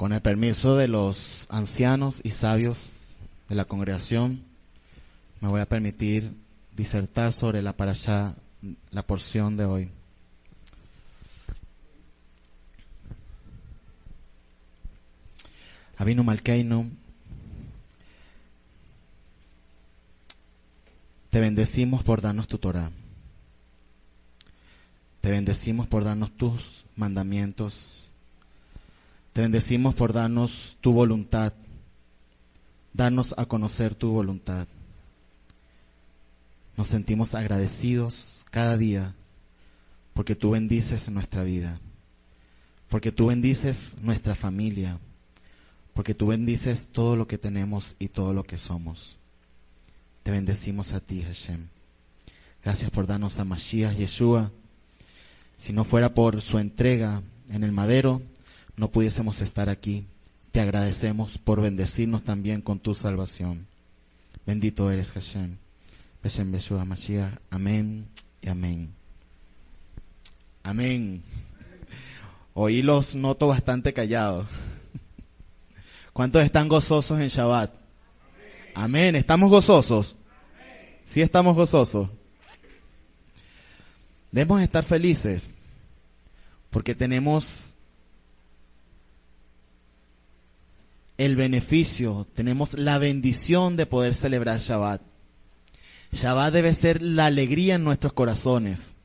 Con el permiso de los ancianos y sabios de la congregación, me voy a permitir disertar sobre la parashá, la porción de hoy. Avinu Malkeino, te bendecimos por darnos tu Torah. Te bendecimos por darnos tus mandamientos. Te bendecimos por darnos tu voluntad. Darnos a conocer tu voluntad. Nos sentimos agradecidos cada día porque tú bendices nuestra vida, porque tú bendices nuestra familia, porque tú bendices todo lo que tenemos y todo lo que somos. Te bendecimos a ti, Hashem. Gracias por darnos a Mashiach Yeshua. Si no fuera por su entrega en el madero, no pudiésemos estar aquí. Te agradecemos por bendecirnos también con tu salvación. Bendito eres, Hashem. Hashem Yeshua Mashiach. Amén y amén. Amén. Hoy los noto bastante callados. ¿Cuántos están gozosos en Shabbat? Amén. ¿Estamos gozosos? Sí estamos gozosos. Debemos estar felices porque tenemos el beneficio, tenemos la bendición de poder celebrar Shabbat. Shabbat debe ser la alegría en nuestros corazones.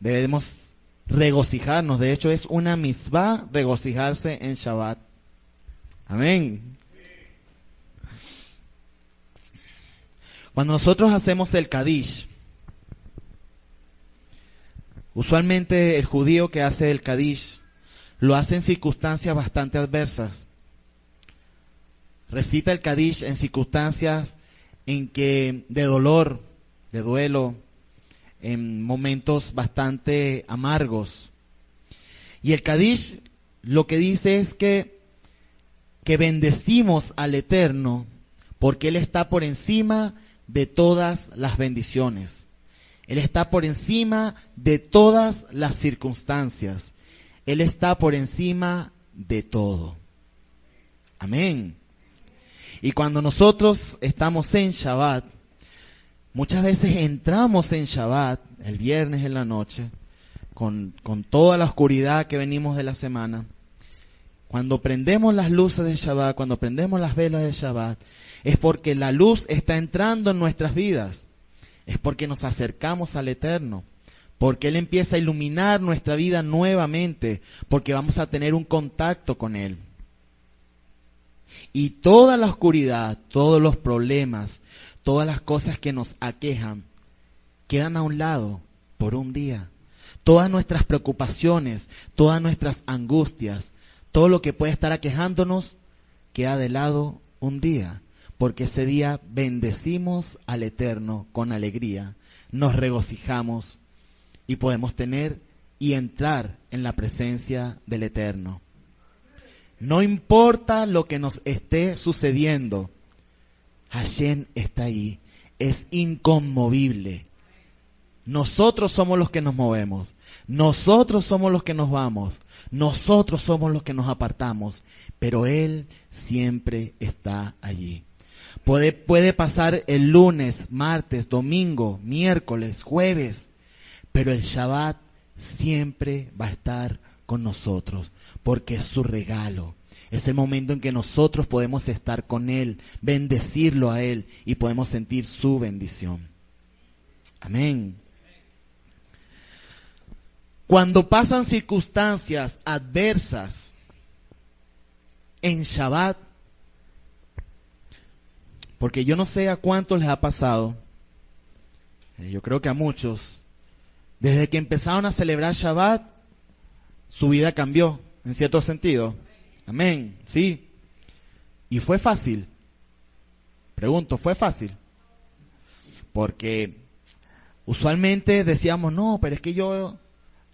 Debemos regocijarnos. De hecho, es una misma regocijarse en Shabbat. Amén. Cuando nosotros hacemos el Kadish, usualmente el judío que hace el Kadish lo hace en circunstancias bastante adversas. Recita el Kadish en circunstancias en que de dolor, de duelo, en momentos bastante amargos. Y el Kadish lo que dice es que, que bendecimos al Eterno porque Él está por encima de todas las bendiciones. Él está por encima de todas las circunstancias. Él está por encima de todo. Amén. Y cuando nosotros estamos en Shabbat, muchas veces entramos en Shabbat, el viernes en la noche, con, con toda la oscuridad que venimos de la semana. Cuando prendemos las luces de Shabbat, cuando prendemos las velas de Shabbat, es porque la luz está entrando en nuestras vidas. Es porque nos acercamos al Eterno. Porque Él empieza a iluminar nuestra vida nuevamente. Porque vamos a tener un contacto con Él. Y toda la oscuridad, todos los problemas, todas las cosas que nos aquejan, quedan a un lado por un día. Todas nuestras preocupaciones, todas nuestras angustias, todo lo que puede estar aquejándonos, queda de lado un día porque ese día bendecimos al Eterno con alegría, nos regocijamos y podemos tener y entrar en la presencia del Eterno. No importa lo que nos esté sucediendo, Hashem está ahí, es inconmovible. Nosotros somos los que nos movemos, nosotros somos los que nos vamos, nosotros somos los que nos apartamos, pero Él siempre está allí. Puede, puede pasar el lunes, martes, domingo, miércoles, jueves, pero el Shabbat siempre va a estar con nosotros, porque es su regalo. Es el momento en que nosotros podemos estar con Él, bendecirlo a Él y podemos sentir su bendición. Amén. Cuando pasan circunstancias adversas en Shabbat, porque yo no sé a cuántos les ha pasado, eh, yo creo que a muchos, desde que empezaron a celebrar Shabbat, su vida cambió, en cierto sentido. Amén, sí. Y fue fácil. Pregunto, ¿fue fácil? Porque usualmente decíamos, no, pero es que yo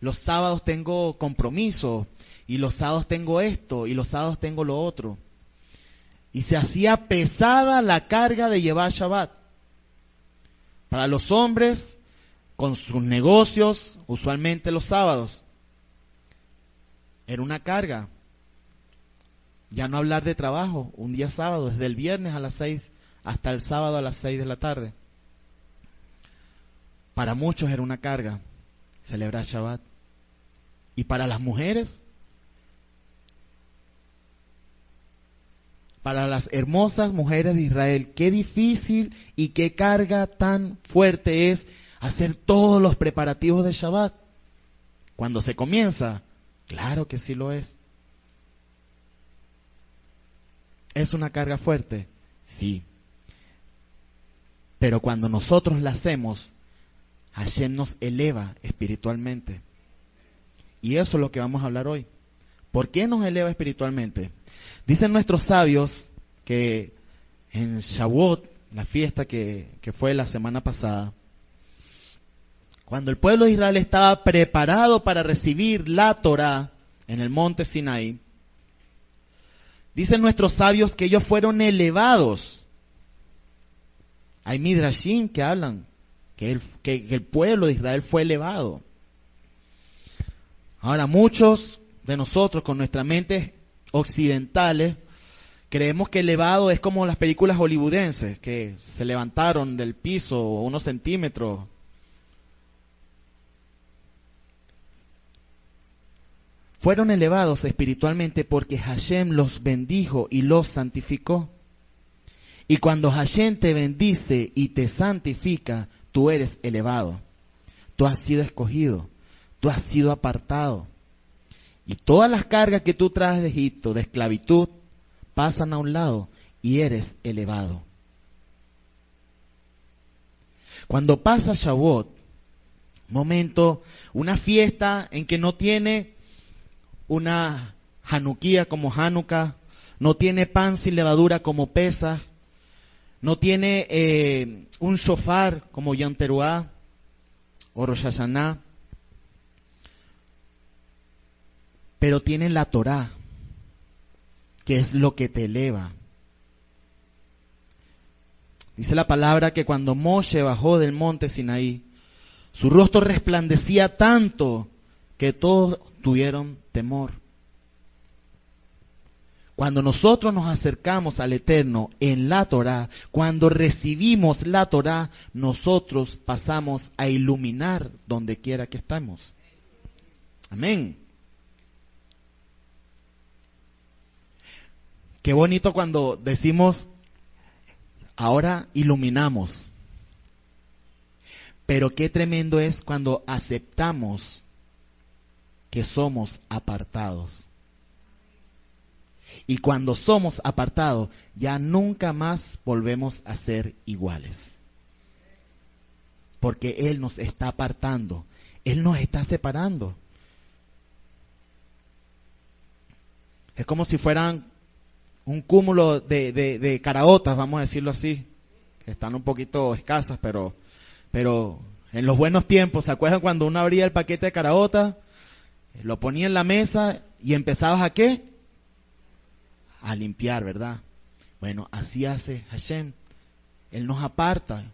los sábados tengo compromiso, y los sábados tengo esto, y los sábados tengo lo otro y se hacía pesada la carga de llevar Shabbat. Para los hombres, con sus negocios, usualmente los sábados, era una carga. Ya no hablar de trabajo, un día sábado, desde el viernes a las seis hasta el sábado a las seis de la tarde. Para muchos era una carga celebrar Shabbat. Y para las mujeres, para las hermosas mujeres de Israel, qué difícil y qué carga tan fuerte es hacer todos los preparativos de Shabbat. Cuando se comienza, claro que sí lo es. ¿Es una carga fuerte? Sí. Pero cuando nosotros la hacemos, Hashem nos eleva espiritualmente. Y eso es lo que vamos a hablar hoy. ¿Por qué nos eleva espiritualmente? Dicen nuestros sabios que en Shavuot, la fiesta que, que fue la semana pasada, cuando el pueblo de Israel estaba preparado para recibir la Torah en el monte Sinaí, dicen nuestros sabios que ellos fueron elevados. Hay midrashim que hablan que el, que el pueblo de Israel fue elevado. Ahora, muchos de nosotros con nuestra mente occidentales creemos que elevado es como las películas hollywoodenses, que se levantaron del piso unos centímetros. Fueron elevados espiritualmente porque Hashem los bendijo y los santificó. Y cuando Hashem te bendice y te santifica, tú eres elevado. Tú has sido escogido. Tú has sido apartado. Y todas las cargas que tú traes de Egipto, de esclavitud, pasan a un lado y eres elevado. Cuando pasa Shavuot, momento, una fiesta en que no tiene una Hanukkah como Hanukkah, no tiene pan sin levadura como pesa, no tiene eh, un shofar como Yanteruá o Rosh pero tiene la Torah, que es lo que te eleva. Dice la palabra que cuando Moshe bajó del monte Sinaí, su rostro resplandecía tanto que todos tuvieron temor. Cuando nosotros nos acercamos al Eterno en la Torah, cuando recibimos la Torah, nosotros pasamos a iluminar donde quiera que estamos. Amén. Qué bonito cuando decimos, ahora iluminamos. Pero qué tremendo es cuando aceptamos que somos apartados. Y cuando somos apartados, ya nunca más volvemos a ser iguales. Porque Él nos está apartando. Él nos está separando. Es como si fueran un cúmulo de, de, caraotas, vamos a decirlo así, que están un poquito escasas, pero, pero en los buenos tiempos, ¿se acuerdan cuando uno abría el paquete de caraotas? Lo ponía en la mesa y empezabas a qué? a limpiar, ¿verdad? Bueno, así hace Hashem. Él nos aparta.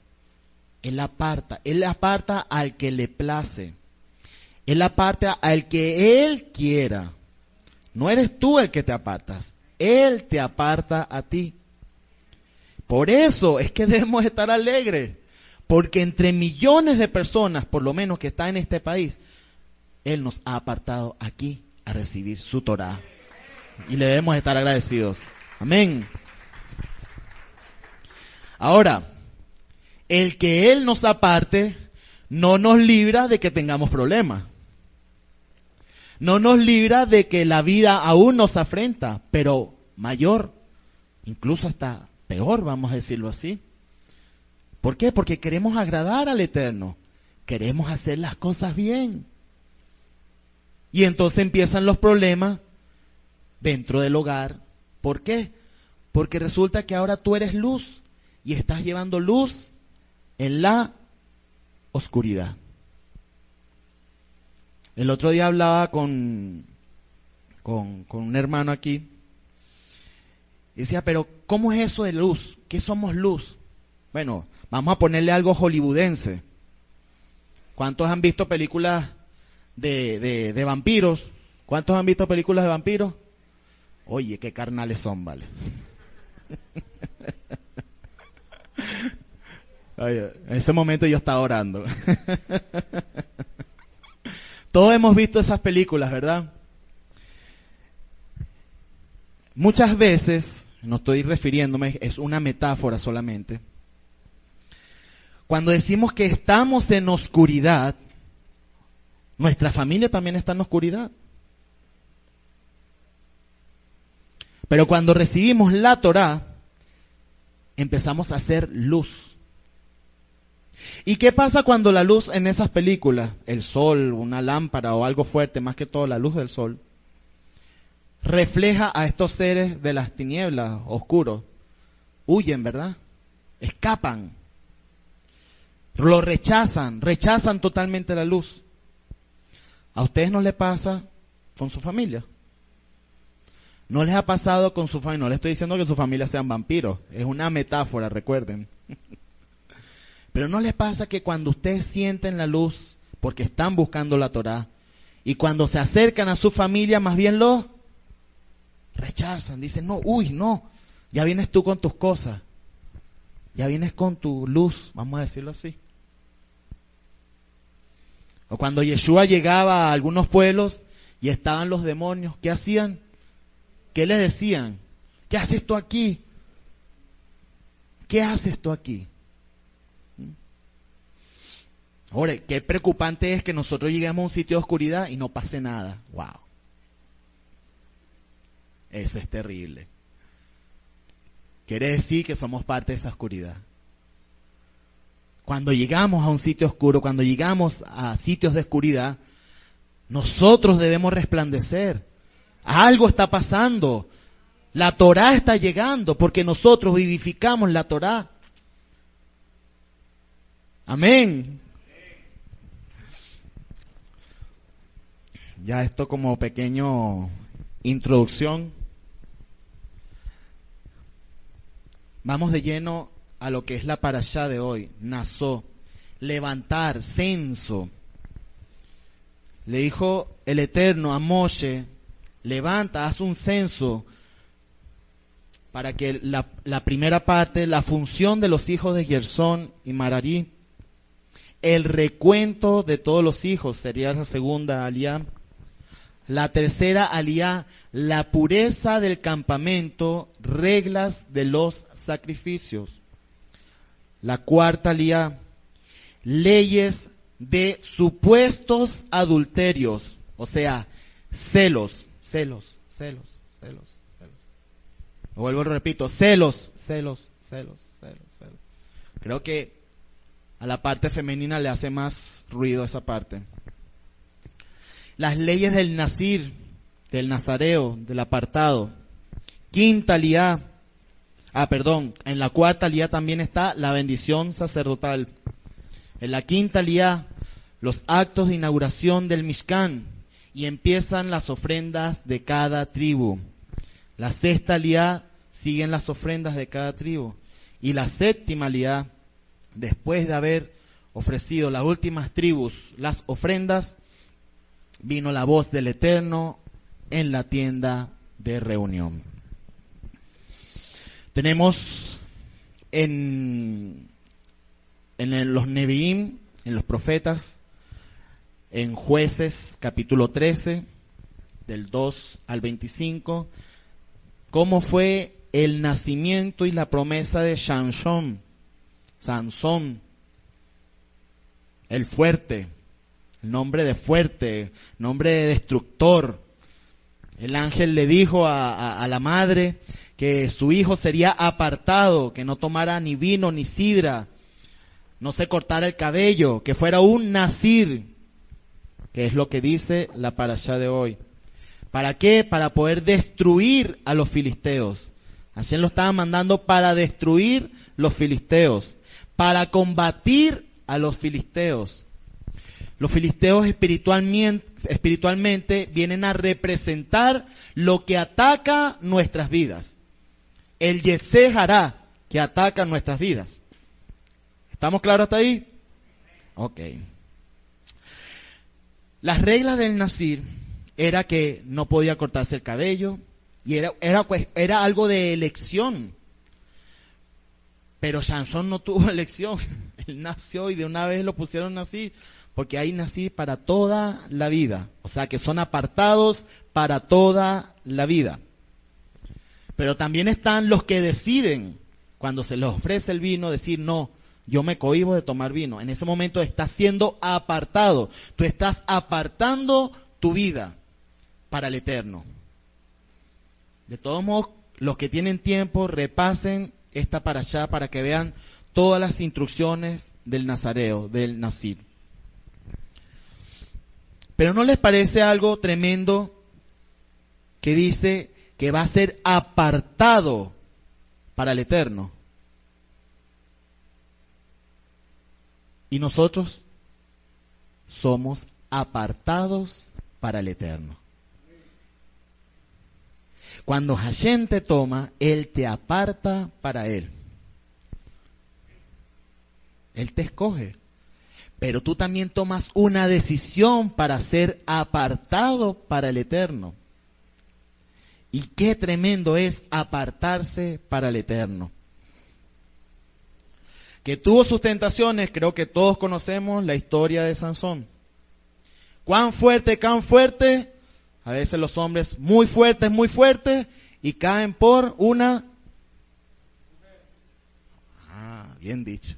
Él aparta. Él aparta al que le place. Él aparta al que Él quiera. No eres tú el que te apartas. Él te aparta a ti. Por eso es que debemos estar alegres. Porque entre millones de personas, por lo menos que están en este país, Él nos ha apartado aquí a recibir su Torah y le debemos estar agradecidos. Amén. Ahora, el que Él nos aparte no nos libra de que tengamos problemas. No nos libra de que la vida aún nos afrenta, pero mayor, incluso hasta peor, vamos a decirlo así. ¿Por qué? Porque queremos agradar al Eterno. Queremos hacer las cosas bien. Y entonces empiezan los problemas dentro del hogar. ¿Por qué? Porque resulta que ahora tú eres luz y estás llevando luz en la oscuridad. El otro día hablaba con, con, un hermano aquí y decía, pero ¿cómo es eso de luz? ¿Qué somos luz? Bueno, vamos a ponerle algo hollywoodense. ¿Cuántos han visto películas de, de, de vampiros? ¿Cuántos han visto películas de vampiros? Oye, qué carnales son, vale. en ese momento yo estaba orando. Todos hemos visto esas películas, ¿verdad? Muchas veces, no estoy refiriéndome, es una metáfora solamente. Cuando decimos que estamos en oscuridad, nuestra familia también está en oscuridad. Pero cuando recibimos la Torah, empezamos a hacer luz. ¿Y qué pasa cuando la luz en esas películas, el sol, una lámpara o algo fuerte, más que todo la luz del sol, refleja a estos seres de las tinieblas oscuros? Huyen, ¿verdad? Escapan. Lo rechazan, rechazan totalmente la luz. ¿A ustedes no les pasa con su familia? No les ha pasado con su familia, no les estoy diciendo que su familia sean vampiros, es una metáfora, recuerden. Pero no les pasa que cuando ustedes sienten la luz, porque están buscando la Torah, y cuando se acercan a su familia, más bien lo rechazan, dicen, no, uy, no, ya vienes tú con tus cosas, ya vienes con tu luz, vamos a decirlo así. O cuando Yeshua llegaba a algunos pueblos y estaban los demonios, ¿qué hacían? ¿Qué le decían? ¿Qué haces tú aquí? ¿Qué haces tú aquí? Ahora, qué preocupante es que nosotros lleguemos a un sitio de oscuridad y no pase nada. Wow. Eso es terrible. Quiere decir que somos parte de esa oscuridad. Cuando llegamos a un sitio oscuro, cuando llegamos a sitios de oscuridad, nosotros debemos resplandecer. Algo está pasando. La Torah está llegando porque nosotros vivificamos la Torah. Amén. Ya esto como pequeño introducción. Vamos de lleno a lo que es la parashá de hoy, Nazó, levantar, censo. Le dijo el Eterno a Moshe, levanta, haz un censo para que la, la, primera parte, la función de los hijos de Gersón y Mararí, el recuento de todos los hijos sería la segunda aliá. La tercera aliá, la pureza del campamento, reglas de los sacrificios. La cuarta aliá, leyes de supuestos adulterios, o sea, celos, celos, celos, celos, celos. Vuelvo, repito, celos, celos, celos, celos, celos. Creo que a la parte femenina le hace más ruido esa parte las leyes del Nazir, del Nazareo, del apartado. Quinta liá, ah, perdón, en la cuarta liá también está la bendición sacerdotal. En la quinta liá, los actos de inauguración del Mishkan y empiezan las ofrendas de cada tribu. La sexta liá siguen las ofrendas de cada tribu. Y la séptima liá, después de haber ofrecido las últimas tribus las ofrendas, vino la voz del Eterno en la tienda de reunión. Tenemos en, en los Nevi'im, en los profetas, en jueces capítulo 13, del 2 al 25, cómo fue el nacimiento y la promesa de Sansón, Sansón, el fuerte, nombre de fuerte, nombre de destructor. El ángel le dijo a, a, la madre que su hijo sería apartado, que no tomara ni vino ni sidra, no se cortara el cabello, que fuera un nazir, que es lo que dice la parasha de hoy. ¿Para qué? Para poder destruir a los filisteos. Así lo estaba mandando para destruir los filisteos, para combatir a los filisteos. Los filisteos espiritualmente, espiritualmente vienen a representar lo que ataca nuestras vidas. El Yetse hará que ataca nuestras vidas. ¿Estamos claros hasta ahí? Ok. Las reglas del Nazir era que no podía cortarse el cabello, Y era, era, pues, era algo de elección. Pero Sansón no tuvo elección. Él nació y de una vez lo pusieron así, porque ahí nací para toda la vida. O sea que son apartados para toda la vida. Pero también están los que deciden, cuando se les ofrece el vino, decir, no, yo me cohibo de tomar vino. En ese momento estás siendo apartado. Tú estás apartando tu vida para el eterno. De todos modos, los que tienen tiempo, repasen esta para allá para que vean todas las instrucciones del Nazareo, del Nazir. Pero ¿no les parece algo tremendo que dice que va a ser apartado para el eterno? Y nosotros somos apartados para el eterno. Cuando Hashem te toma, Él te aparta para Él. Él te escoge. Pero tú también tomas una decisión para ser apartado para el eterno. Y qué tremendo es apartarse para el eterno. Que tuvo sus tentaciones, creo que todos conocemos la historia de Sansón. Cuán fuerte, cuán fuerte, a veces los hombres muy fuertes, muy fuertes, y caen por una... Ah, bien dicho.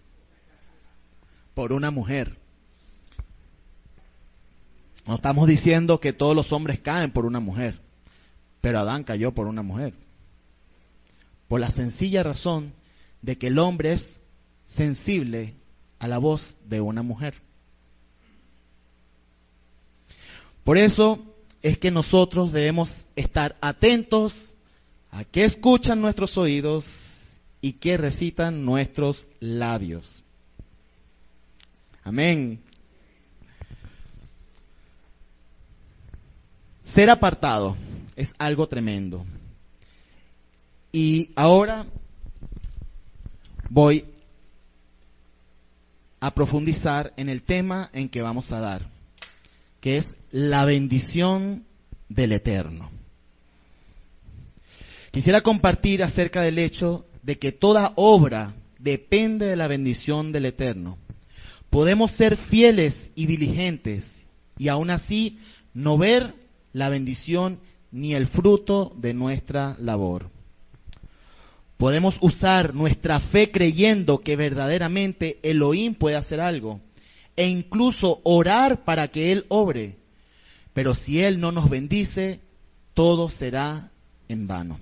Por una mujer. No estamos diciendo que todos los hombres caen por una mujer, pero Adán cayó por una mujer. Por la sencilla razón de que el hombre es sensible a la voz de una mujer. Por eso es que nosotros debemos estar atentos a qué escuchan nuestros oídos y qué recitan nuestros labios. Amén. Ser apartado es algo tremendo. Y ahora voy a profundizar en el tema en que vamos a dar que es la bendición del Eterno. Quisiera compartir acerca del hecho de que toda obra depende de la bendición del Eterno. Podemos ser fieles y diligentes y aún así no ver la bendición ni el fruto de nuestra labor. Podemos usar nuestra fe creyendo que verdaderamente Elohim puede hacer algo e incluso orar para que Él obre. Pero si Él no nos bendice, todo será en vano.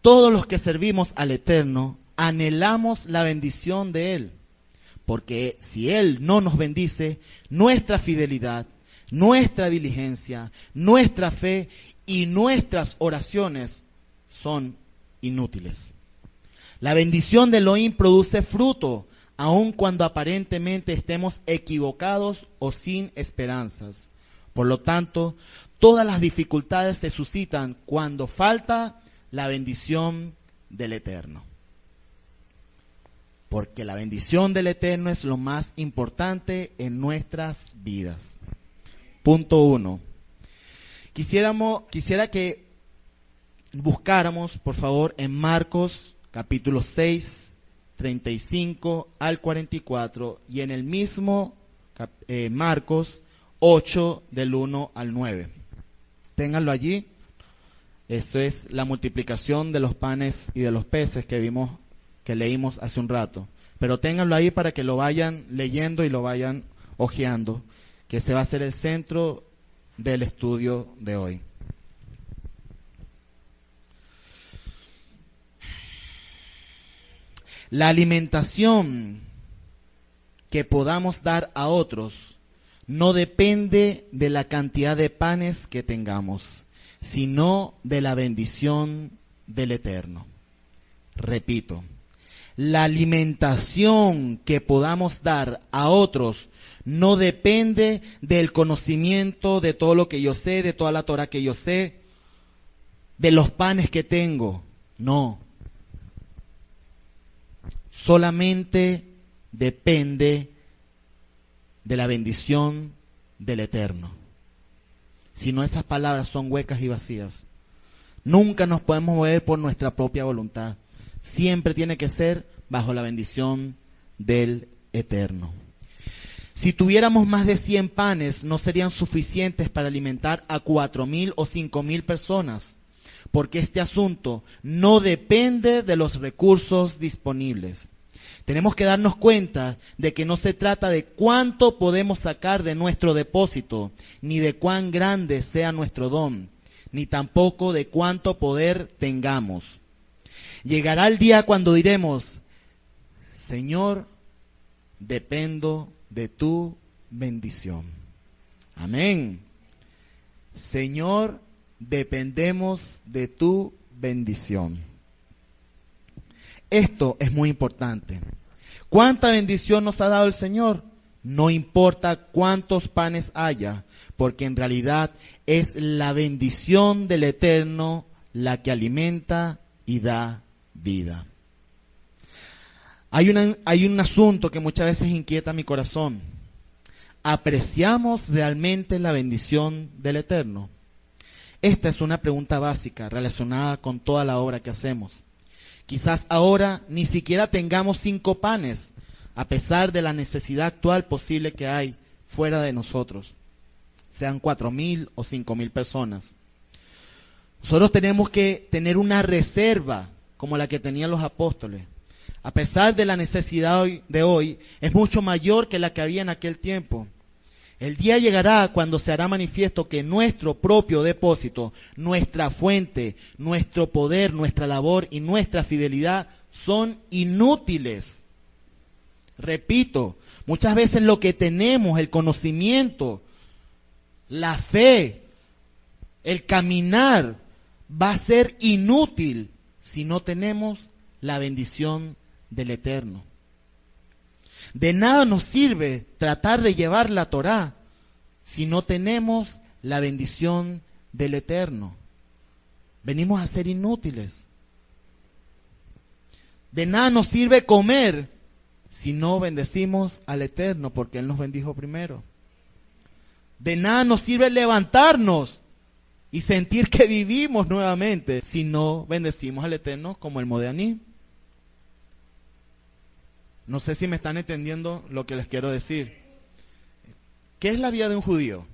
Todos los que servimos al Eterno anhelamos la bendición de Él, porque si Él no nos bendice, nuestra fidelidad, nuestra diligencia, nuestra fe y nuestras oraciones son inútiles. La bendición de Elohim produce fruto aun cuando aparentemente estemos equivocados o sin esperanzas. Por lo tanto, todas las dificultades se suscitan cuando falta la bendición del Eterno. Porque la bendición del Eterno es lo más importante en nuestras vidas. Punto uno. Quisiéramos, quisiera que buscáramos, por favor, en Marcos capítulo 6, 35 al 44 y en el mismo eh, Marcos 8 del 1 al 9. Ténganlo allí. Eso es la multiplicación de los panes y de los peces que vimos, que leímos hace un rato. Pero ténganlo ahí para que lo vayan leyendo y lo vayan hojeando, que se va a ser el centro del estudio de hoy. La alimentación que podamos dar a otros no depende de la cantidad de panes que tengamos, sino de la bendición del Eterno. Repito, la alimentación que podamos dar a otros no depende del conocimiento de todo lo que yo sé, de toda la Torah que yo sé, de los panes que tengo. No, solamente depende de la bendición del Eterno. Si no, esas palabras son huecas y vacías. Nunca nos podemos mover por nuestra propia voluntad. Siempre tiene que ser bajo la bendición del Eterno. Si tuviéramos más de 100 panes, no serían suficientes para alimentar a cuatro mil o cinco mil personas, porque este asunto no depende de los recursos disponibles. Tenemos que darnos cuenta de que no se trata de cuánto podemos sacar de nuestro depósito, ni de cuán grande sea nuestro don, ni tampoco de cuánto poder tengamos. Llegará el día cuando diremos, Señor, dependo de tu bendición. Amén. Señor, dependemos de tu bendición. Esto es muy importante. ¿Cuánta bendición nos ha dado el Señor? No importa cuántos panes haya, porque en realidad es la bendición del Eterno la que alimenta y da vida. Hay, hay un asunto que muchas veces inquieta mi corazón. ¿Apreciamos realmente la bendición del Eterno? Esta es una pregunta básica relacionada con toda la obra que hacemos. Quizás ahora ni siquiera tengamos cinco panes, a pesar de la necesidad actual posible que hay fuera de nosotros, sean cuatro mil o cinco mil personas. Nosotros tenemos que tener una reserva como la que tenían los apóstoles. A pesar de la necesidad de hoy, es mucho mayor que la que había en aquel tiempo. El día llegará cuando se hará manifiesto que nuestro propio depósito, nuestra fuente, nuestro poder, nuestra labor y nuestra fidelidad son inútiles. Repito, muchas veces lo que tenemos, el conocimiento, la fe, el caminar, va a ser inútil si no tenemos la bendición del Eterno. De nada nos sirve tratar de llevar la Torá si no tenemos la bendición del Eterno. Venimos a ser inútiles. De nada nos sirve comer si no bendecimos al Eterno, porque Él nos bendijo primero. De nada nos sirve levantarnos y sentir que vivimos nuevamente si no bendecimos al Eterno como el Modeaní. No sé si me están entendiendo lo que les quiero decir. ¿Qué es la vida de un judío?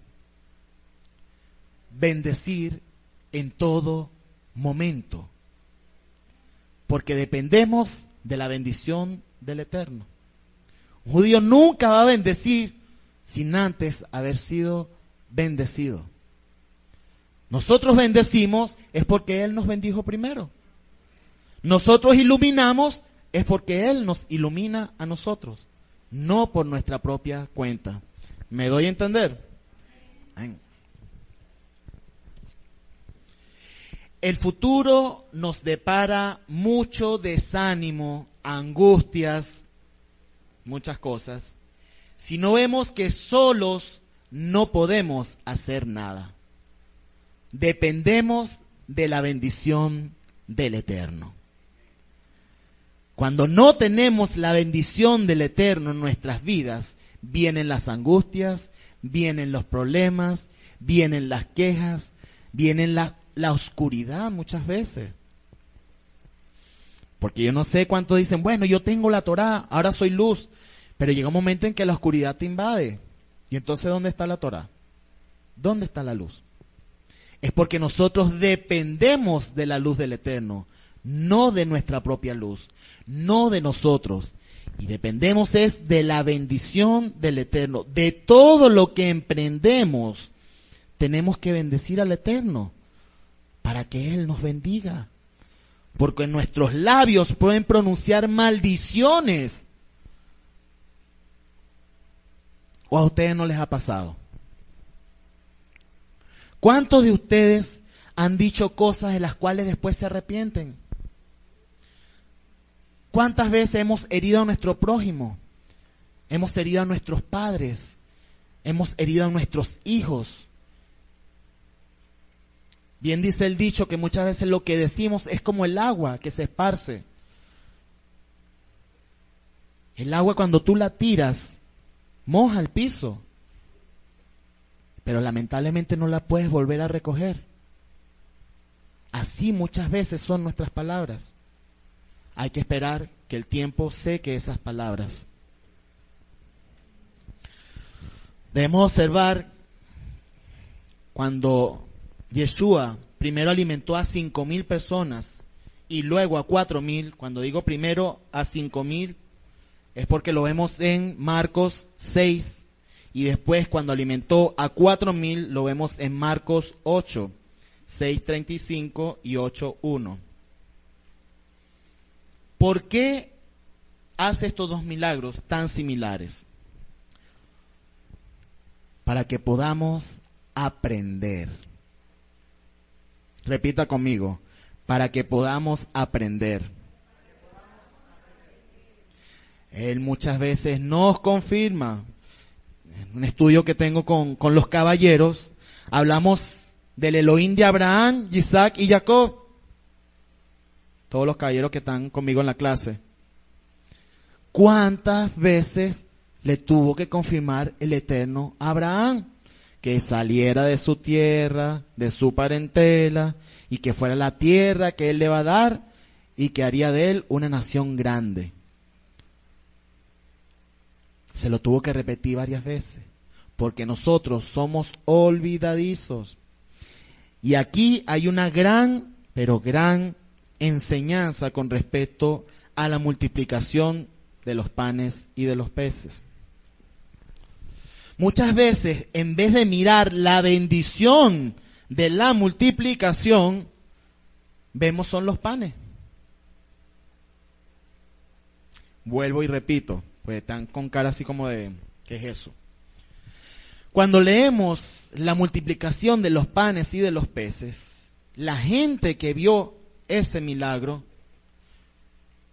Bendecir en todo momento. Porque dependemos de la bendición del Eterno. Un judío nunca va a bendecir sin antes haber sido bendecido. Nosotros bendecimos es porque Él nos bendijo primero. Nosotros iluminamos es porque Él nos ilumina a nosotros, no por nuestra propia cuenta. ¿Me doy a entender? El futuro nos depara mucho desánimo, angustias, muchas cosas, si no vemos que solos no podemos hacer nada. Dependemos de la bendición del Eterno. Cuando no tenemos la bendición del Eterno en nuestras vidas, vienen las angustias, vienen los problemas, vienen las quejas, vienen la, oscuridad muchas veces. Porque yo no sé cuántos dicen, bueno, yo tengo la Torah, ahora soy luz, pero llega un momento en que la oscuridad te invade. Y entonces, ¿dónde está la Torah? ¿Dónde está la luz? Es porque nosotros dependemos de la luz del Eterno no de nuestra propia luz, no de nosotros. Y dependemos es de la bendición del Eterno. De todo lo que emprendemos, tenemos que bendecir al Eterno para que Él nos bendiga. Porque nuestros labios pueden pronunciar maldiciones. ¿O a ustedes no les ha pasado? ¿Cuántos de ustedes han dicho cosas de las cuales después se arrepienten? ¿Cuántas veces hemos herido a nuestro prójimo? Hemos herido a nuestros padres. Hemos herido a nuestros hijos. Bien dice el dicho que muchas veces lo que decimos es como el agua que se esparce. El agua cuando tú la tiras, moja el piso. Pero lamentablemente no la puedes volver a recoger. Así muchas veces son nuestras palabras. Hay que esperar que el tiempo seque esas palabras. Debemos observar cuando Yeshua primero alimentó a cinco mil personas y luego a cuatro mil, cuando digo primero a cinco mil, es porque lo vemos en Marcos 6 y después cuando alimentó a cuatro mil lo vemos en Marcos 8, 6.35 y 8.1. ¿Por qué hace estos dos milagros tan similares? Para que podamos aprender. Repita conmigo, para que podamos aprender. Él muchas veces nos confirma. En un estudio que tengo con, con los caballeros, hablamos del Elohim de Abraham, Isaac y Jacob. Todos los caballeros que están conmigo en la clase. ¿Cuántas veces le tuvo que confirmar el Eterno Abraham? que saliera de su tierra, de su parentela, y que fuera la tierra que él le va a dar, y que haría de él una nación grande. Se lo tuvo que repetir varias veces, porque nosotros somos olvidadizos. Y aquí hay una gran, pero gran enseñanza con respecto a la multiplicación de los panes y de los peces. Muchas veces, en vez de mirar la bendición de la multiplicación, vemos son los panes. Vuelvo y repito, pues están con cara así como de, ¿qué es eso? Cuando leemos la multiplicación de los panes y de los peces, la gente que vio ese milagro,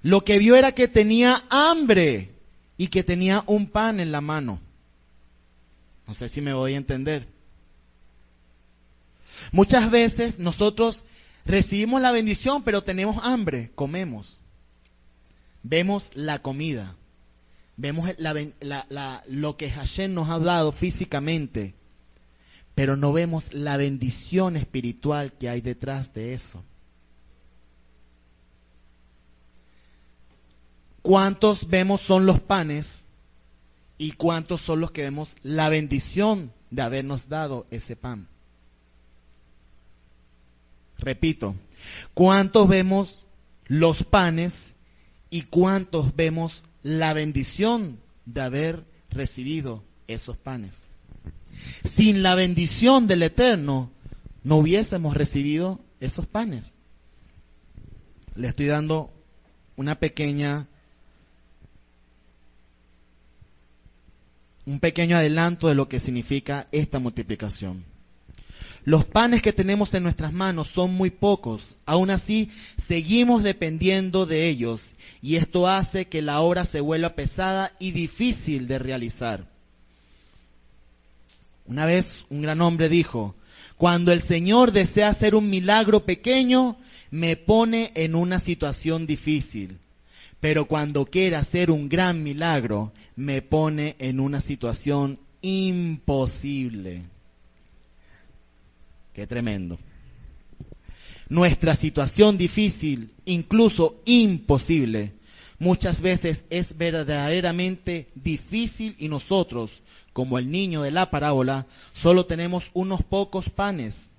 lo que vio era que tenía hambre y que tenía un pan en la mano. No sé si me voy a entender. Muchas veces nosotros recibimos la bendición, pero tenemos hambre, comemos. Vemos la comida, vemos lo que Hashem nos ha dado físicamente, pero no vemos la bendición espiritual que hay detrás de eso. ¿Cuántos vemos son los panes y cuántos son los que vemos la bendición de habernos dado ese pan. Repito, ¿cuántos vemos los panes y cuántos vemos la bendición de haber recibido esos panes? Sin la bendición del Eterno, no hubiésemos recibido esos panes. Le estoy dando una pequeña un pequeño adelanto de lo que significa esta multiplicación. Los panes que tenemos en nuestras manos son muy pocos, aún así seguimos dependiendo de ellos y esto hace que la obra se vuelva pesada y difícil de realizar. Una vez un gran hombre dijo, cuando el Señor desea hacer un milagro pequeño, me pone en una situación difícil pero cuando quiere hacer un gran milagro, me pone en una situación imposible. Qué tremendo. Nuestra situación difícil, incluso imposible, muchas veces es verdaderamente difícil y nosotros, como el niño de la parábola, solo tenemos unos pocos panes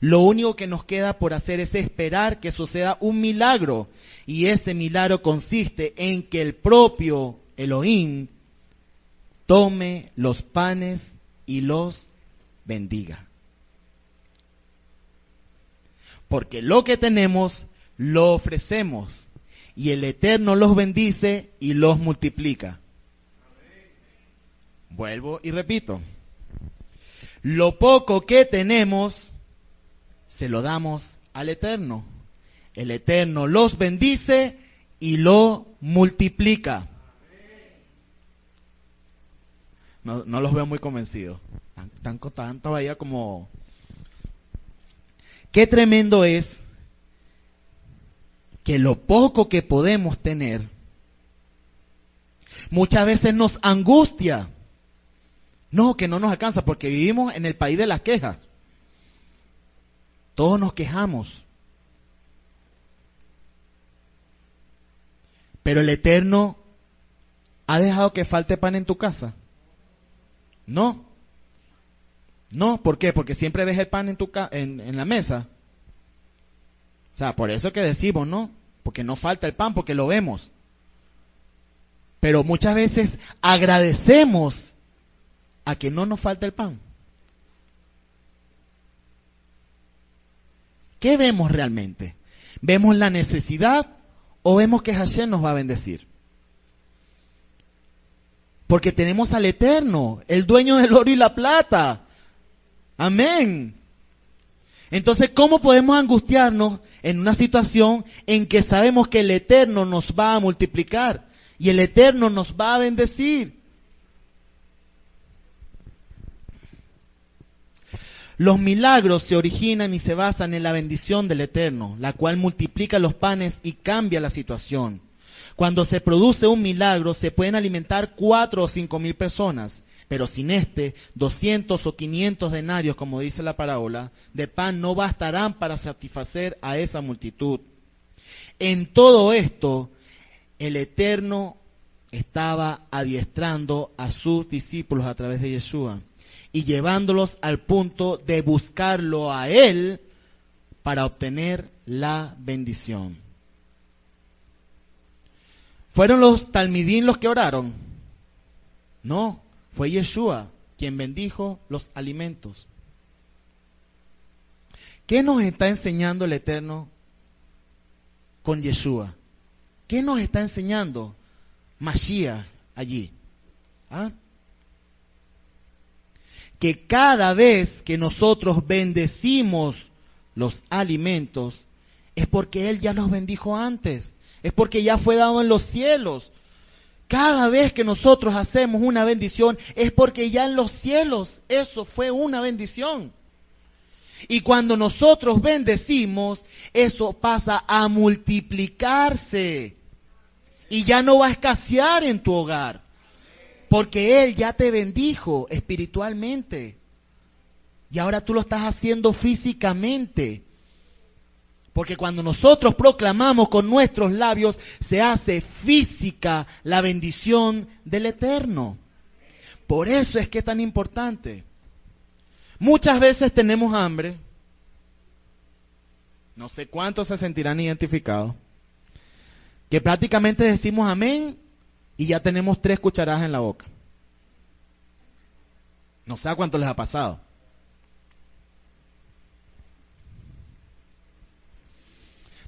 lo único que nos queda por hacer es esperar que suceda un milagro. Y ese milagro consiste en que el propio Elohim tome los panes y los bendiga. Porque lo que tenemos lo ofrecemos y el Eterno los bendice y los multiplica. Vuelvo y repito. Lo poco que tenemos se lo damos al Eterno. El Eterno los bendice y lo multiplica. No, los veo muy convencidos. Están, están todavía como... Qué tremendo es que lo poco que podemos tener muchas veces nos angustia. No, que no nos alcanza porque vivimos en el país de las quejas. Todos nos quejamos. Pero el Eterno ha dejado que falte pan en tu casa. No. No, ¿por qué? Porque siempre ves el pan en, tu en, en la mesa. O sea, por eso es que decimos, ¿no? Porque no falta el pan, porque lo vemos. Pero muchas veces agradecemos a que no nos falta el pan. ¿Qué vemos realmente? ¿Vemos la necesidad o vemos que Hashem nos va a bendecir? Porque tenemos al Eterno, el dueño del oro y la plata. Amén. Entonces, ¿cómo podemos angustiarnos en una situación en que sabemos que el Eterno nos va a multiplicar y el Eterno nos va a bendecir? Los milagros se originan y se basan en la bendición del Eterno, la cual multiplica los panes y cambia la situación. Cuando se produce un milagro se pueden alimentar cuatro o cinco mil personas, pero sin este, doscientos o quinientos denarios, como dice la parábola, de pan no bastarán para satisfacer a esa multitud. En todo esto, el Eterno estaba adiestrando a sus discípulos a través de Yeshua y llevándolos al punto de buscarlo a Él para obtener la bendición. ¿Fueron los talmidín los que oraron? No, fue Yeshua quien bendijo los alimentos. ¿Qué nos está enseñando el Eterno con Yeshua? ¿Qué nos está enseñando Mashiach allí? ¿Ah? Que cada vez que nosotros bendecimos los alimentos, es porque Él ya nos bendijo antes, es porque ya fue dado en los cielos. Cada vez que nosotros hacemos una bendición, es porque ya en los cielos eso fue una bendición. Y cuando nosotros bendecimos, eso pasa a multiplicarse. Y ya no va a escasear en tu hogar. Porque Él ya te bendijo espiritualmente. Y ahora tú lo estás haciendo físicamente. Porque cuando nosotros proclamamos con nuestros labios, se hace física la bendición del Eterno. Por eso es que es tan importante. Muchas veces tenemos hambre. No sé cuántos se sentirán identificados. Que prácticamente decimos amén y ya tenemos tres cucharadas en la boca. No sé a cuánto les ha pasado.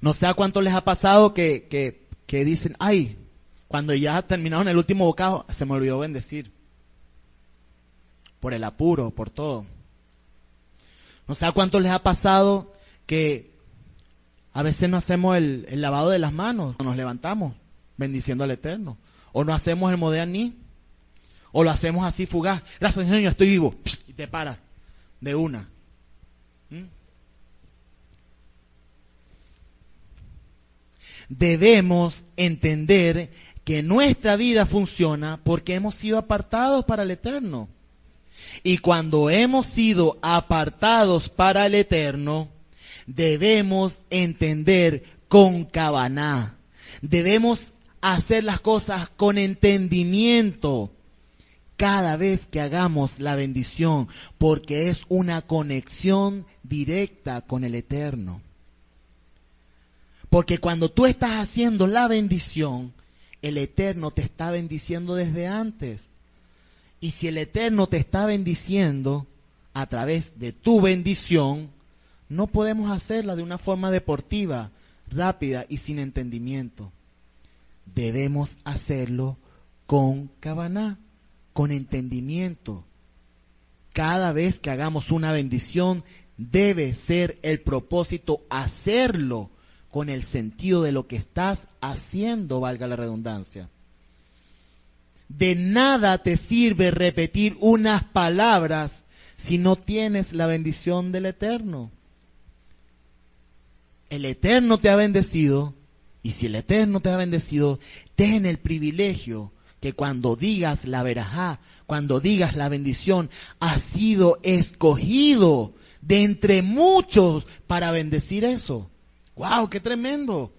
No sé a cuánto les ha pasado que, que, que dicen, ay, cuando ya terminaron el último bocado, se me olvidó bendecir. Por el apuro, por todo. No sé a cuánto les ha pasado que a veces no hacemos el, el lavado de las manos, nos levantamos bendiciendo al Eterno. O no hacemos el moderní. O lo hacemos así fugaz. Gracias Señor, estoy vivo. Y te para de una. ¿Mm? Debemos entender que nuestra vida funciona porque hemos sido apartados para el eterno. Y cuando hemos sido apartados para el eterno, debemos entender con cabaná. Debemos hacer las cosas con entendimiento cada vez que hagamos la bendición, porque es una conexión directa con el Eterno. Porque cuando tú estás haciendo la bendición, el Eterno te está bendiciendo desde antes. Y si el Eterno te está bendiciendo a través de tu bendición, no podemos hacerla de una forma deportiva, rápida y sin entendimiento debemos hacerlo con cabaná, con entendimiento. Cada vez que hagamos una bendición, debe ser el propósito hacerlo con el sentido de lo que estás haciendo, valga la redundancia. De nada te sirve repetir unas palabras si no tienes la bendición del Eterno. El Eterno te ha bendecido y si el Eterno te ha bendecido, ten el privilegio que cuando digas la verajá, cuando digas la bendición, has sido escogido de entre muchos para bendecir eso. ¡Wow! ¡Qué tremendo!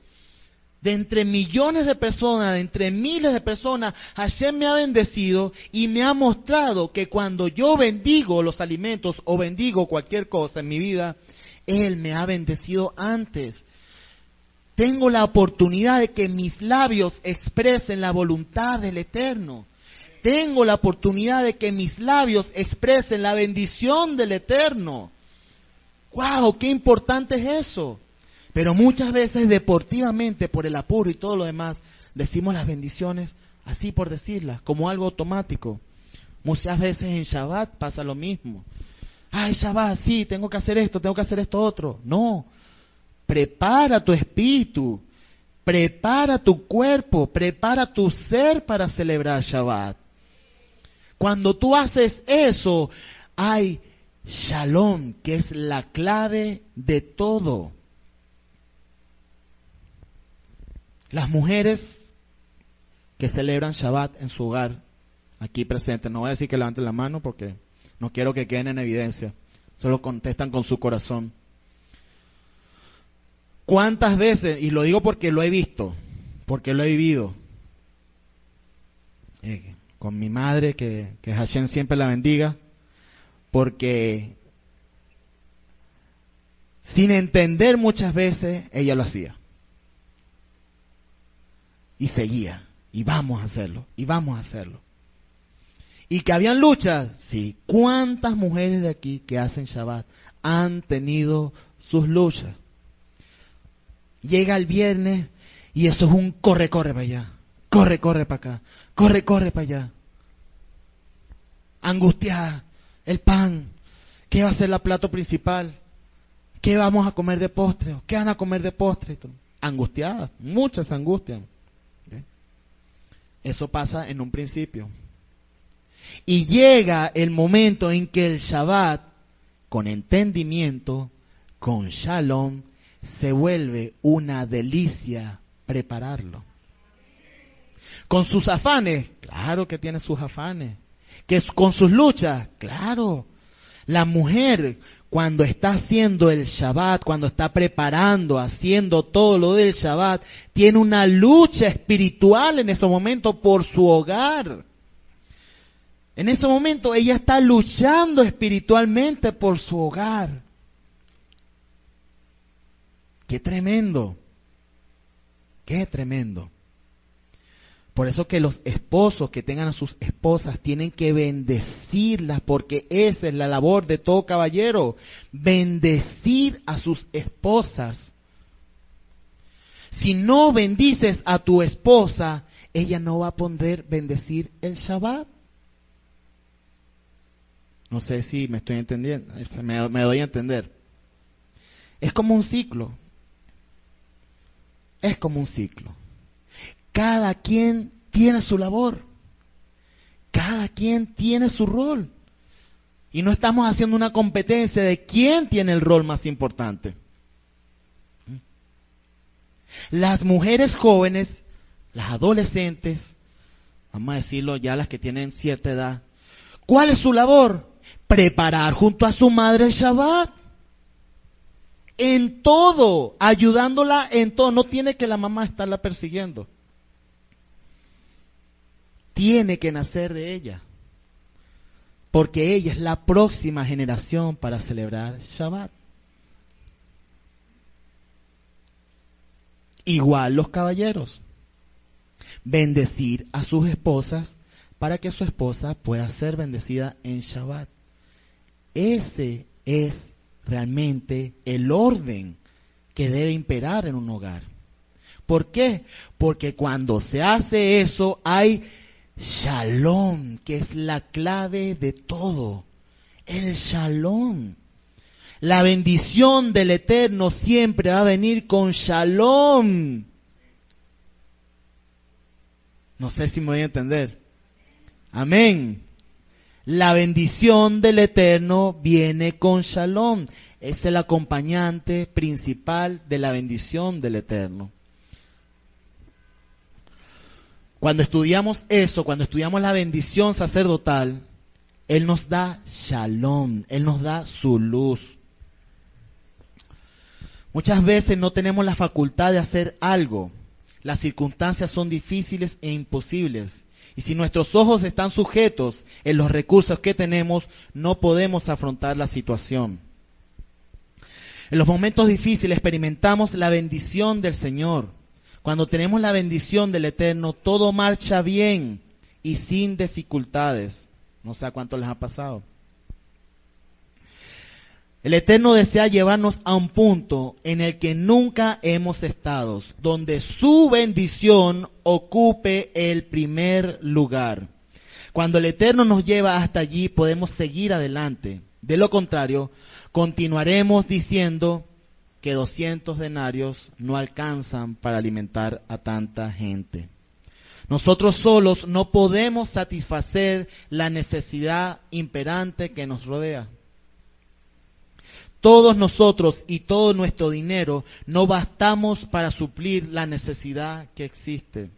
de entre millones de personas, de entre miles de personas, Hashem me ha bendecido y me ha mostrado que cuando yo bendigo los alimentos o bendigo cualquier cosa en mi vida, Él me ha bendecido antes. Tengo la oportunidad de que mis labios expresen la voluntad del Eterno. Tengo la oportunidad de que mis labios expresen la bendición del Eterno. ¡Wow! ¡Qué importante es eso! Pero muchas veces deportivamente, por el apuro y todo lo demás, decimos las bendiciones así por decirlas, como algo automático. Muchas veces en Shabbat pasa lo mismo. Ay, Shabbat, sí, tengo que hacer esto, tengo que hacer esto otro. No, prepara tu espíritu, prepara tu cuerpo, prepara tu ser para celebrar Shabbat. Cuando tú haces eso, hay shalom, que es la clave de todo. Las mujeres que celebran Shabbat en su hogar, aquí presentes, no voy a decir que levanten la mano porque no quiero que queden en evidencia, solo contestan con su corazón. ¿Cuántas veces, y lo digo porque lo he visto, porque lo he vivido, eh, con mi madre, que, que Hashem siempre la bendiga, porque sin entender muchas veces ella lo hacía y seguía. Y vamos a hacerlo, y vamos a hacerlo. Y que habían luchas, sí. ¿Cuántas mujeres de aquí que hacen Shabbat han tenido sus luchas? Llega el viernes y eso es un corre, corre para allá. Corre, corre para acá. Corre, corre para allá. Angustiada. El pan. ¿Qué va a ser la plato principal? ¿Qué vamos a comer de postre? ¿Qué van a comer de postre? Angustiadas. Muchas angustian. Eso pasa en un principio. Y llega el momento en que el Shabbat, con entendimiento, con shalom, se vuelve una delicia prepararlo. Con sus afanes, claro que tiene sus afanes. Que con sus luchas, claro. La mujer cuando está haciendo el Shabbat, cuando está preparando, haciendo todo lo del Shabbat, tiene una lucha espiritual en ese momento por su hogar. En ese momento ella está luchando espiritualmente por su hogar. Qué tremendo. Qué tremendo. Por eso que los esposos que tengan a sus esposas tienen que bendecirlas, porque esa es la labor de todo caballero, bendecir a sus esposas. Si no bendices a tu esposa, ella no va a poder bendecir el Shabbat. No sé si me estoy entendiendo, me, me doy a entender. Es como un ciclo. Es como un ciclo. Cada quien tiene su labor. Cada quien tiene su rol. Y no estamos haciendo una competencia de quién tiene el rol más importante. Las mujeres jóvenes, las adolescentes, vamos a decirlo ya las que tienen cierta edad, ¿cuál es su labor? Preparar junto a su madre el Shabbat. En todo, ayudándola en todo. No tiene que la mamá estarla persiguiendo tiene que nacer de ella. Porque ella es la próxima generación para celebrar Shabbat. Igual los caballeros. Bendecir a sus esposas para que su esposa pueda ser bendecida en Shabbat. Ese es realmente el orden que debe imperar en un hogar. ¿Por qué? Porque cuando se hace eso hay Shalom, que es la clave de todo. El shalom. La bendición del Eterno siempre va a venir con shalom. No sé si me voy a entender. Amén. La bendición del Eterno viene con shalom. Es el acompañante principal de la bendición del Eterno. Cuando estudiamos eso, cuando estudiamos la bendición sacerdotal, Él nos da shalom, Él nos da su luz. Muchas veces no tenemos la facultad de hacer algo, las circunstancias son difíciles e imposibles. Y si nuestros ojos están sujetos en los recursos que tenemos, no podemos afrontar la situación. En los momentos difíciles experimentamos la bendición del Señor. Cuando tenemos la bendición del Eterno, todo marcha bien y sin dificultades. No sé a cuánto les ha pasado. El Eterno desea llevarnos a un punto en el que nunca hemos estado, donde su bendición ocupe el primer lugar. Cuando el Eterno nos lleva hasta allí, podemos seguir adelante. De lo contrario, continuaremos diciendo que 200 denarios no alcanzan para alimentar a tanta gente. Nosotros solos no podemos satisfacer la necesidad imperante que nos rodea. Todos nosotros y todo nuestro dinero no bastamos para suplir la necesidad que existe.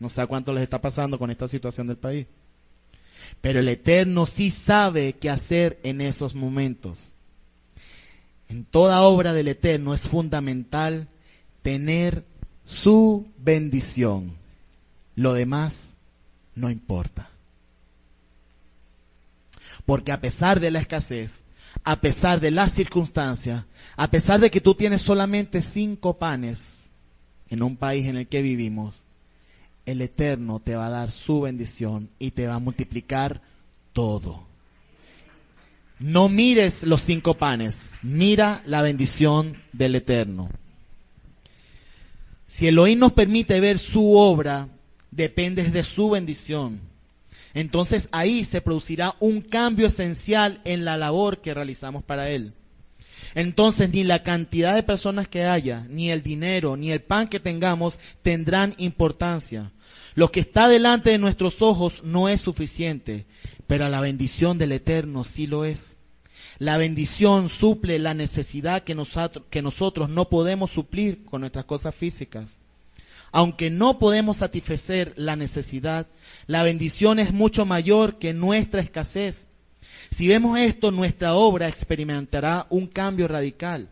No sé cuánto les está pasando con esta situación del país. Pero el Eterno sí sabe qué hacer en esos momentos. En toda obra del Eterno es fundamental tener su bendición. Lo demás no importa. Porque a pesar de la escasez, a pesar de las circunstancias, a pesar de que tú tienes solamente cinco panes en un país en el que vivimos, el Eterno te va a dar su bendición y te va a multiplicar todo. No mires los cinco panes, mira la bendición del Eterno. Si Elohim nos permite ver su obra, depende de su bendición. Entonces ahí se producirá un cambio esencial en la labor que realizamos para Él. Entonces ni la cantidad de personas que haya, ni el dinero, ni el pan que tengamos tendrán importancia. Lo que está delante de nuestros ojos no es suficiente, pero la bendición del Eterno sí lo es. La bendición suple la necesidad que nosotros, no podemos suplir con nuestras cosas físicas. Aunque no podemos satisfacer la necesidad, la bendición es mucho mayor que nuestra escasez. Si vemos esto, nuestra obra experimentará un cambio radical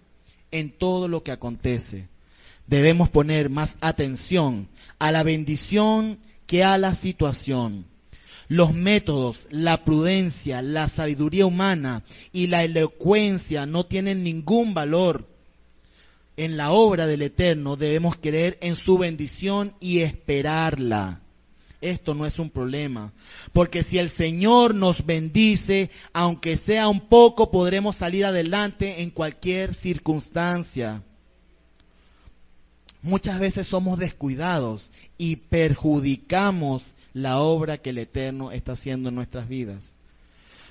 en todo lo que acontece. Debemos poner más atención a la bendición que a la situación. Los métodos, la prudencia, la sabiduría humana y la elocuencia no tienen ningún valor en la obra del Eterno, debemos creer en su bendición y esperarla. Esto no es un problema, porque si el Señor nos bendice, aunque sea un poco, podremos salir adelante en cualquier circunstancia. Muchas veces somos descuidados y perjudicamos la obra que el Eterno está haciendo en nuestras vidas.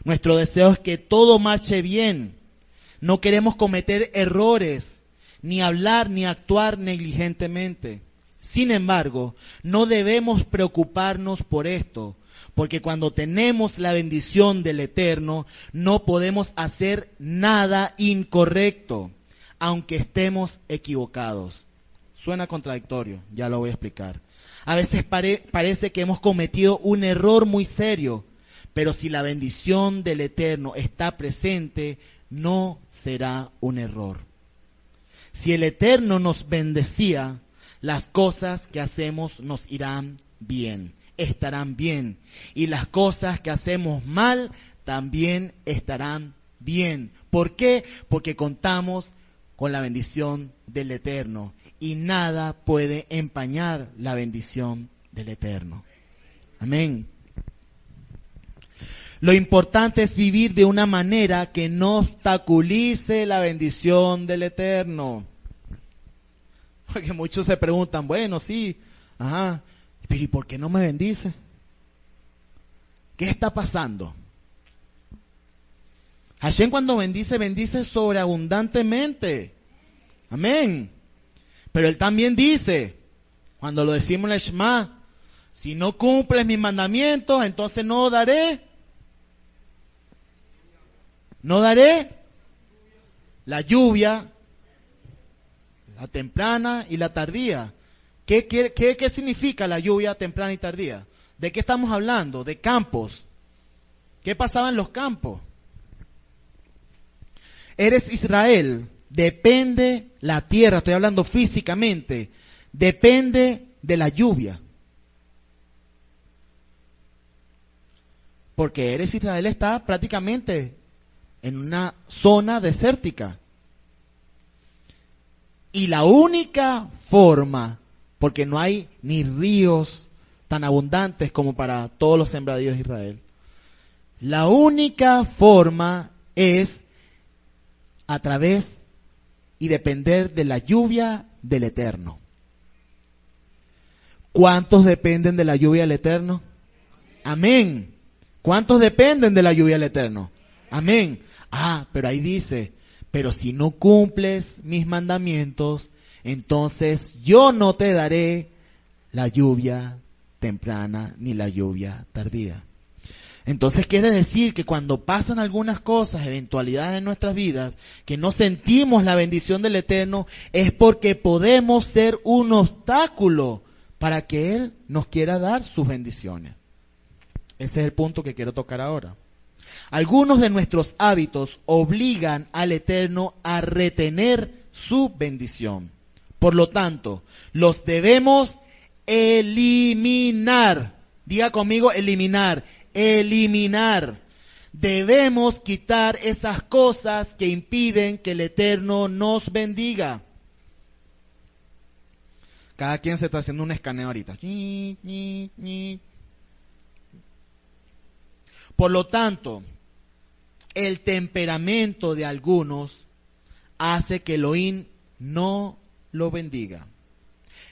Nuestro deseo es que todo marche bien. No queremos cometer errores ni hablar ni actuar negligentemente. Sin embargo, no debemos preocuparnos por esto, porque cuando tenemos la bendición del Eterno, no podemos hacer nada incorrecto, aunque estemos equivocados. Suena contradictorio, ya lo voy a explicar. A veces parece que hemos cometido un error muy serio, pero si la bendición del Eterno está presente, no será un error. Si el Eterno nos bendecía, las cosas que hacemos nos irán bien, estarán bien. Y las cosas que hacemos mal también estarán bien. ¿Por qué? Porque contamos con la bendición del Eterno. Y nada puede empañar la bendición del Eterno. Amén. Lo importante es vivir de una manera que no obstaculice la bendición del Eterno. Porque muchos se preguntan, bueno, sí, ajá, pero ¿y por qué no me bendice? ¿Qué está pasando? Hashem cuando bendice, bendice sobreabundantemente. Amén. Pero él también dice, cuando lo decimos en el Shema, si no cumples mis mandamientos, entonces no daré no daré la lluvia, la temprana y la tardía. ¿Qué, qué, qué, significa la lluvia temprana y tardía? ¿De qué estamos hablando? De campos. ¿Qué pasaba en los campos? Eres Israel, depende la tierra, estoy hablando físicamente, depende de la lluvia. Porque Eres Israel está prácticamente en una zona desértica. Y la única forma, porque no hay ni ríos tan abundantes como para todos los sembradíos de Israel, la única forma es a través y depender de la lluvia del Eterno. ¿Cuántos dependen de la lluvia del Eterno? Amén. ¿Cuántos dependen de la lluvia del Eterno? Amén. Ah, pero ahí dice, pero si no cumples mis mandamientos, entonces yo no te daré la lluvia temprana ni la lluvia tardía. Entonces quiere decir que cuando pasan algunas cosas, eventualidades en nuestras vidas, que no sentimos la bendición del Eterno, es porque podemos ser un obstáculo para que Él nos quiera dar sus bendiciones. Ese es el punto que quiero tocar ahora. Algunos de nuestros hábitos obligan al Eterno a retener su bendición. Por lo tanto, los debemos eliminar. Diga conmigo, eliminar. Eliminar. Debemos quitar esas cosas que impiden que el Eterno nos bendiga. Cada quien se está haciendo un escaneo ahorita. Por lo tanto, el temperamento de algunos hace que Elohim no lo bendiga.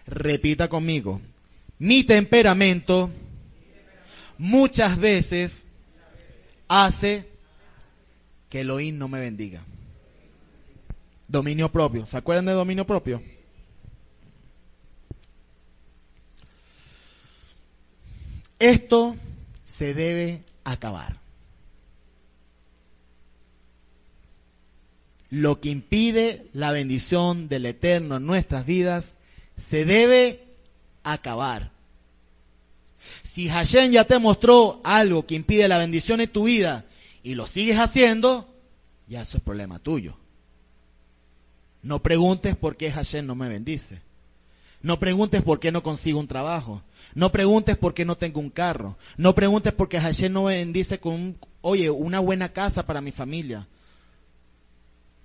Repita conmigo, mi temperamento muchas veces hace que Elohim no me bendiga. Dominio propio. ¿Se acuerdan de dominio propio? Esto se debe acabar. Lo que impide la bendición del Eterno en nuestras vidas se debe acabar. Si Hashem ya te mostró algo que impide la bendición en tu vida y lo sigues haciendo, ya eso es problema tuyo. No preguntes por qué Hashem no me bendice. No preguntes por qué no consigo un trabajo. No preguntes por qué no tengo un carro. No preguntes por qué Hashem no bendice con, oye, una buena casa para mi familia.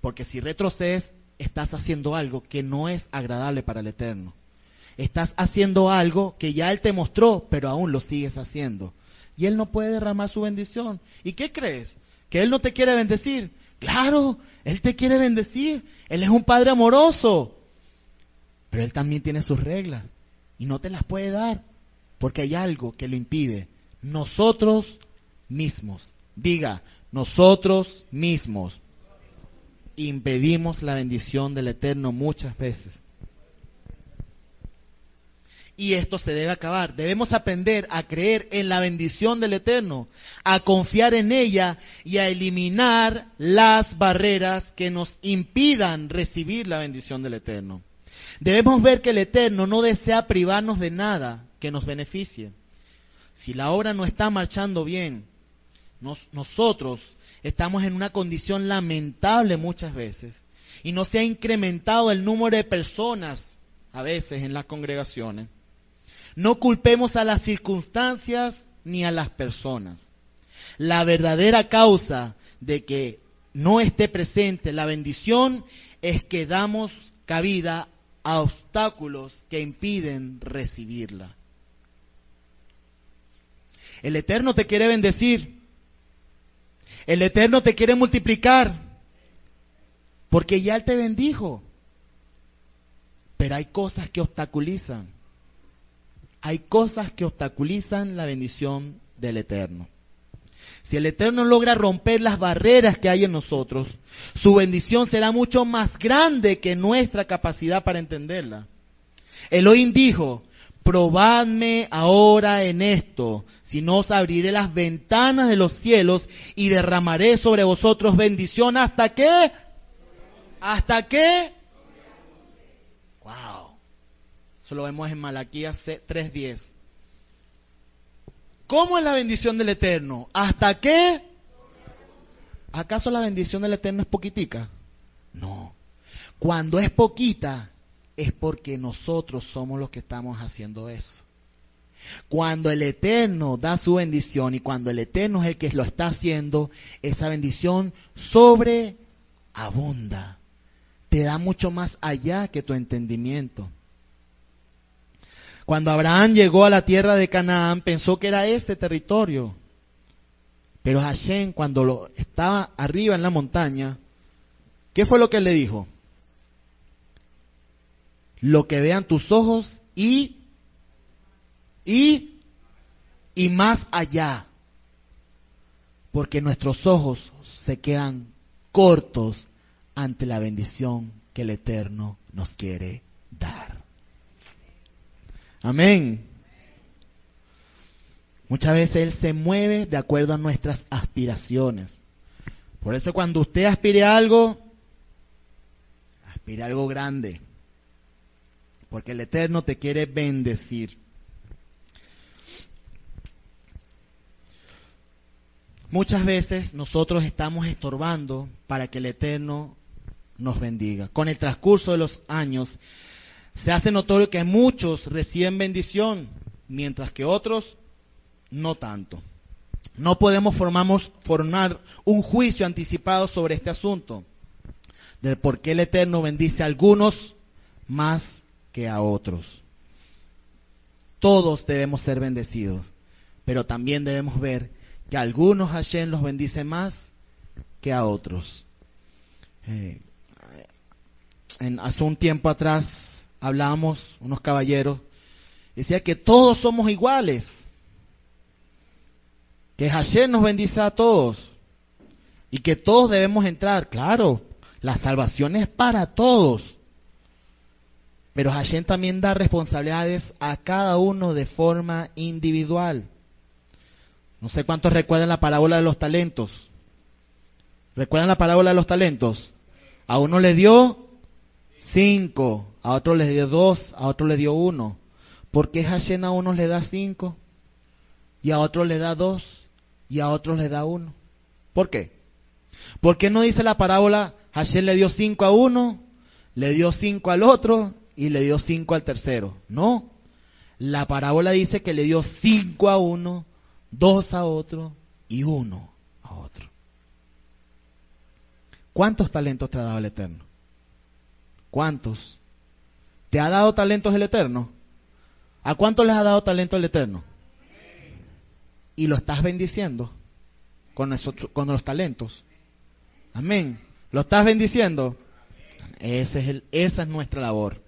Porque si retrocedes, estás haciendo algo que no es agradable para el Eterno. Estás haciendo algo que ya Él te mostró, pero aún lo sigues haciendo. Y Él no puede derramar su bendición. ¿Y qué crees? ¿Que Él no te quiere bendecir? Claro, Él te quiere bendecir. Él es un Padre amoroso. Pero Él también tiene sus reglas. Y no te las puede dar. Porque hay algo que lo impide. Nosotros mismos. Diga, nosotros mismos impedimos la bendición del Eterno muchas veces. Y esto se debe acabar. Debemos aprender a creer en la bendición del Eterno, a confiar en ella y a eliminar las barreras que nos impidan recibir la bendición del Eterno. Debemos ver que el Eterno no desea privarnos de nada que nos beneficie. Si la obra no está marchando bien, nosotros estamos en una condición lamentable muchas veces y no se ha incrementado el número de personas a veces en las congregaciones. No culpemos a las circunstancias ni a las personas. La verdadera causa de que no esté presente la bendición es que damos cabida a obstáculos que impiden recibirla. El Eterno te quiere bendecir. El Eterno te quiere multiplicar. Porque ya Él te bendijo. Pero hay cosas que obstaculizan hay cosas que obstaculizan la bendición del Eterno. Si el Eterno logra romper las barreras que hay en nosotros, su bendición será mucho más grande que nuestra capacidad para entenderla. Elohim dijo, probadme ahora en esto, si no os abriré las ventanas de los cielos y derramaré sobre vosotros bendición hasta qué? ¿Hasta qué? Wow. Eso lo vemos en Malaquías 3.10. ¿Cómo es la bendición del Eterno? ¿Hasta qué? ¿Acaso la bendición del Eterno es poquitica? No. Cuando es poquita, es porque nosotros somos los que estamos haciendo eso. Cuando el Eterno da su bendición y cuando el Eterno es el que lo está haciendo, esa bendición sobreabunda. Te da mucho más allá que tu entendimiento. Cuando Abraham llegó a la tierra de Canaán, pensó que era ese territorio. Pero Hashem, cuando lo, estaba arriba en la montaña, ¿qué fue lo que le dijo? Lo que vean tus ojos y, y, y más allá. Porque nuestros ojos se quedan cortos ante la bendición que el Eterno nos quiere dar. Amén. Muchas veces Él se mueve de acuerdo a nuestras aspiraciones. Por eso cuando usted aspire a algo, aspire a algo grande. Porque el Eterno te quiere bendecir. Muchas veces nosotros estamos estorbando para que el Eterno nos bendiga. Con el transcurso de los años se hace notorio que muchos reciben bendición, mientras que otros no tanto. No podemos formamos, formar un juicio anticipado sobre este asunto, del por qué el Eterno bendice a algunos más que a otros. Todos debemos ser bendecidos, pero también debemos ver que a algunos Hashem los bendice más que a otros. Eh, en, hace un tiempo atrás hablábamos, unos caballeros, decía que todos somos iguales que Hashem nos bendice a todos y que todos debemos entrar. Claro, la salvación es para todos. Pero Hashem también da responsabilidades a cada uno de forma individual. No sé cuántos recuerdan la parábola de los talentos. ¿Recuerdan la parábola de los talentos? A uno le dio cinco, a otro le dio dos, a otro le dio uno. ¿Por qué Hashem a uno le da cinco y a otro le da dos? y a otros le da uno. ¿Por qué? ¿Por qué no dice la parábola, Hashem le dio cinco a uno, le dio cinco al otro y le dio cinco al tercero? No. La parábola dice que le dio cinco a uno, dos a otro y uno a otro. ¿Cuántos talentos te ha dado el Eterno? ¿Cuántos? ¿Te ha dado talentos el Eterno? ¿A cuántos les ha dado talento el Eterno? y lo estás bendiciendo con, con los talentos. Amén. ¿Lo estás bendiciendo? Es el, esa es nuestra labor.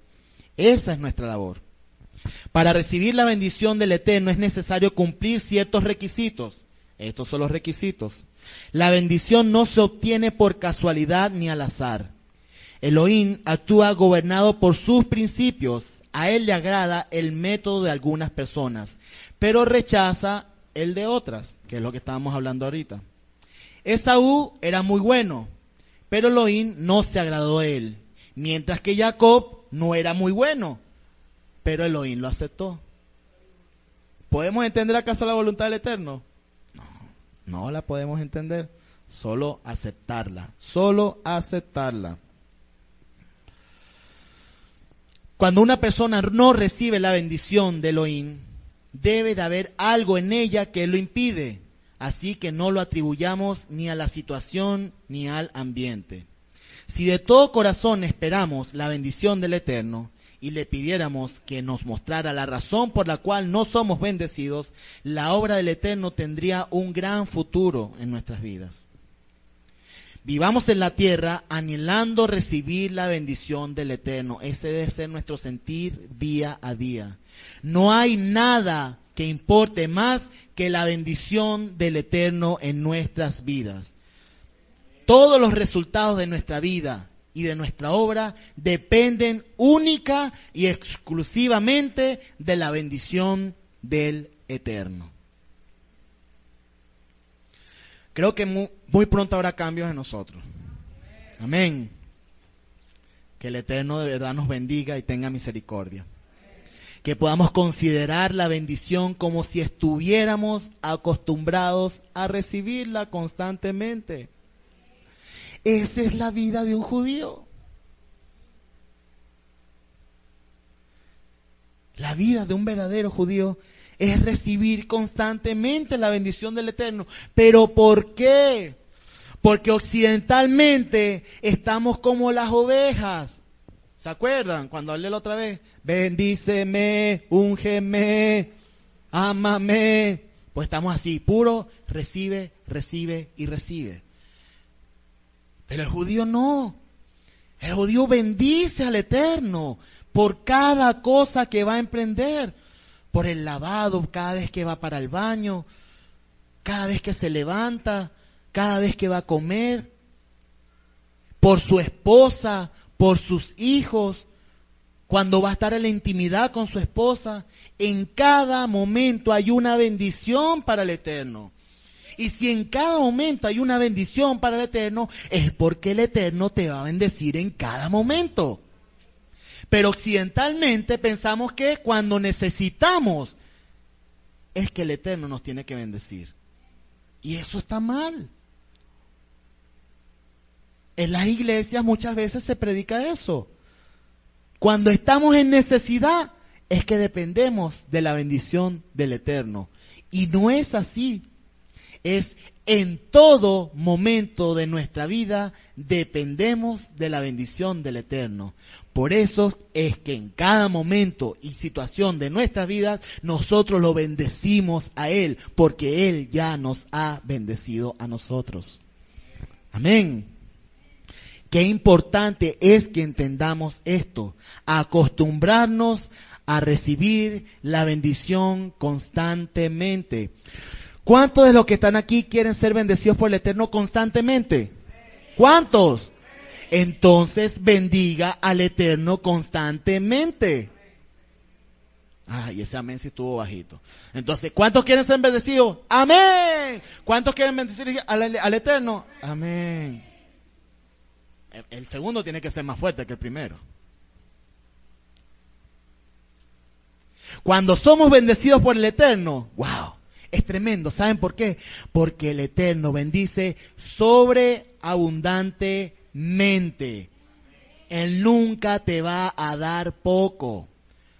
Esa es nuestra labor. Para recibir la bendición del Eterno es necesario cumplir ciertos requisitos. Estos son los requisitos. La bendición no se obtiene por casualidad ni al azar. Elohim actúa gobernado por sus principios. A él le agrada el método de algunas personas, pero rechaza el de otras, que es lo que estábamos hablando ahorita. Esaú era muy bueno, pero Elohim no se agradó de él, mientras que Jacob no era muy bueno, pero Elohim lo aceptó. ¿Podemos entender acaso la voluntad del Eterno? No, no la podemos entender, solo aceptarla, solo aceptarla. Cuando una persona no recibe la bendición de Elohim, debe de haber algo en ella que lo impide, así que no lo atribuyamos ni a la situación ni al ambiente. Si de todo corazón esperamos la bendición del Eterno y le pidiéramos que nos mostrara la razón por la cual no somos bendecidos, la obra del Eterno tendría un gran futuro en nuestras vidas. Vivamos en la tierra anhelando recibir la bendición del Eterno. Ese debe ser nuestro sentir día a día. No hay nada que importe más que la bendición del Eterno en nuestras vidas. Todos los resultados de nuestra vida y de nuestra obra dependen única y exclusivamente de la bendición del Eterno. Creo que muy, pronto habrá cambios en nosotros. Amén. Que el Eterno de verdad nos bendiga y tenga misericordia. Que podamos considerar la bendición como si estuviéramos acostumbrados a recibirla constantemente. Esa es la vida de un judío. La vida de un verdadero judío es recibir constantemente la bendición del Eterno. ¿Pero por qué? Porque occidentalmente estamos como las ovejas. ¿Se acuerdan cuando hablé la otra vez? Bendíceme, úngeme, ámame. Pues estamos así, puro recibe, recibe y recibe. Pero el judío no. El judío bendice al Eterno por cada cosa que va a emprender por el lavado cada vez que va para el baño, cada vez que se levanta, cada vez que va a comer, por su esposa, por sus hijos, cuando va a estar en la intimidad con su esposa. En cada momento hay una bendición para el Eterno. Y si en cada momento hay una bendición para el Eterno, es porque el Eterno te va a bendecir en cada momento. Pero occidentalmente pensamos que cuando necesitamos es que el Eterno nos tiene que bendecir. Y eso está mal. En las iglesias muchas veces se predica eso. Cuando estamos en necesidad es que dependemos de la bendición del Eterno. Y no es así. Es en todo momento de nuestra vida dependemos de la bendición del Eterno. Por eso es que en cada momento y situación de nuestra vida nosotros lo bendecimos a Él, porque Él ya nos ha bendecido a nosotros. Amén. Qué importante es que entendamos esto, acostumbrarnos a recibir la bendición constantemente. ¿Cuántos de los que están aquí quieren ser bendecidos por el Eterno constantemente? ¿Cuántos? Entonces bendiga al Eterno constantemente. Ay, ese amén sí estuvo bajito. Entonces, ¿cuántos quieren ser bendecidos? Amén. ¿Cuántos quieren bendecir al, Eterno? Amén. El, segundo tiene que ser más fuerte que el primero. Cuando somos bendecidos por el Eterno, wow, es tremendo. ¿Saben por qué? Porque el Eterno bendice sobreabundante mente. Él nunca te va a dar poco.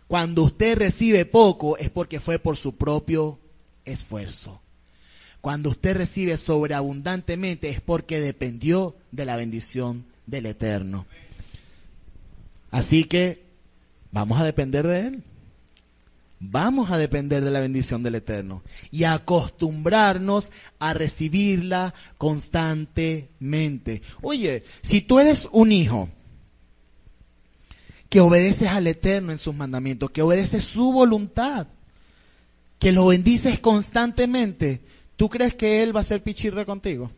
Cuando usted recibe poco es porque fue por su propio esfuerzo. Cuando usted recibe sobreabundantemente es porque dependió de la bendición del Eterno. Así que vamos a depender de Él. Vamos a depender de la bendición del Eterno y acostumbrarnos a recibirla constantemente. Oye, si tú eres un hijo que obedeces al Eterno en sus mandamientos, que obedeces su voluntad, que lo bendices constantemente, ¿tú crees que Él va a ser pichirre contigo?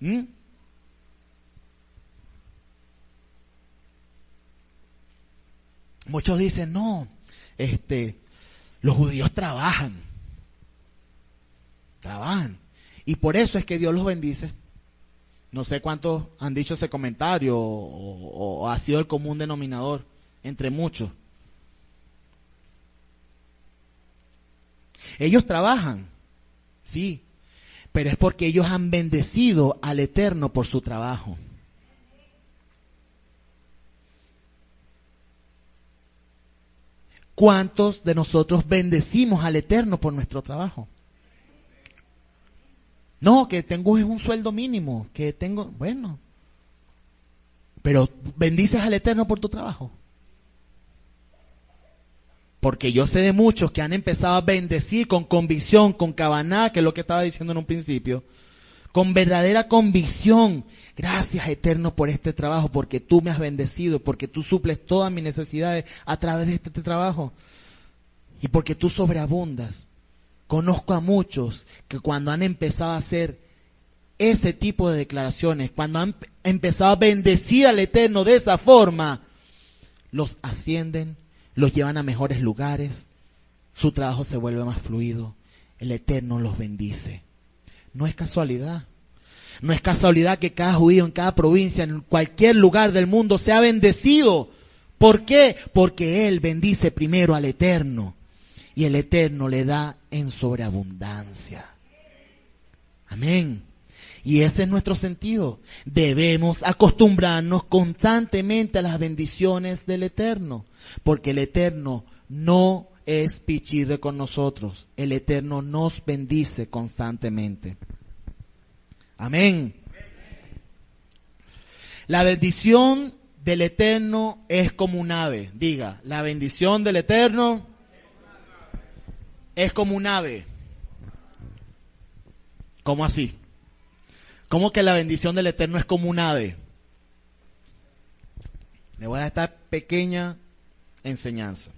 ¿Mm? Muchos dicen, no, este, los judíos trabajan. Trabajan. Y por eso es que Dios los bendice. No sé cuántos han dicho ese comentario o, o ha sido el común denominador entre muchos. Ellos trabajan, sí, pero es porque ellos han bendecido al Eterno por su trabajo. ¿Cuántos de nosotros bendecimos al Eterno por nuestro trabajo? No, que tengo un sueldo mínimo, que tengo, bueno, pero bendices al Eterno por tu trabajo. Porque yo sé de muchos que han empezado a bendecir con convicción, con cabaná, que es lo que estaba diciendo en un principio, con verdadera convicción. Gracias eterno por este trabajo, porque tú me has bendecido, porque tú suples todas mis necesidades a través de este, trabajo y porque tú sobreabundas. Conozco a muchos que cuando han empezado a hacer ese tipo de declaraciones, cuando han empezado a bendecir al Eterno de esa forma, los ascienden, los llevan a mejores lugares, su trabajo se vuelve más fluido, el Eterno los bendice. No es casualidad. No es casualidad que cada judío en cada provincia, en cualquier lugar del mundo, sea bendecido. ¿Por qué? Porque Él bendice primero al Eterno y el Eterno le da en sobreabundancia. Amén. Y ese es nuestro sentido. Debemos acostumbrarnos constantemente a las bendiciones del Eterno, porque el Eterno no es pichirre con nosotros. El Eterno nos bendice constantemente. Amén. La bendición del Eterno es como un ave. Diga, la bendición del Eterno es como un ave. ¿Cómo así? ¿Cómo que la bendición del Eterno es como un ave? Le voy a dar esta pequeña enseñanza.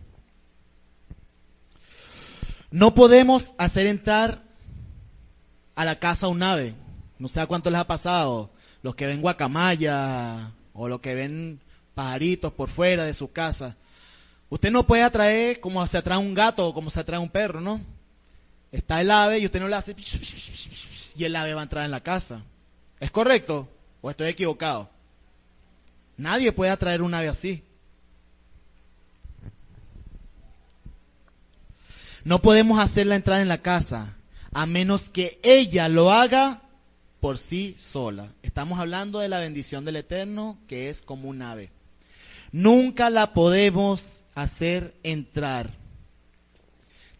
No podemos hacer entrar a la casa un ave. No sé a cuánto les ha pasado. Los que ven guacamaya o los que ven pajaritos por fuera de su casa. Usted no puede atraer como se atrae un gato o como se atrae un perro, ¿no? Está el ave y usted no le hace y el ave va a entrar en la casa. ¿Es correcto? ¿O estoy equivocado? Nadie puede atraer un ave así. No podemos hacerla entrar en la casa a menos que ella lo haga por sí sola. Estamos hablando de la bendición del Eterno que es como un ave. Nunca la podemos hacer entrar.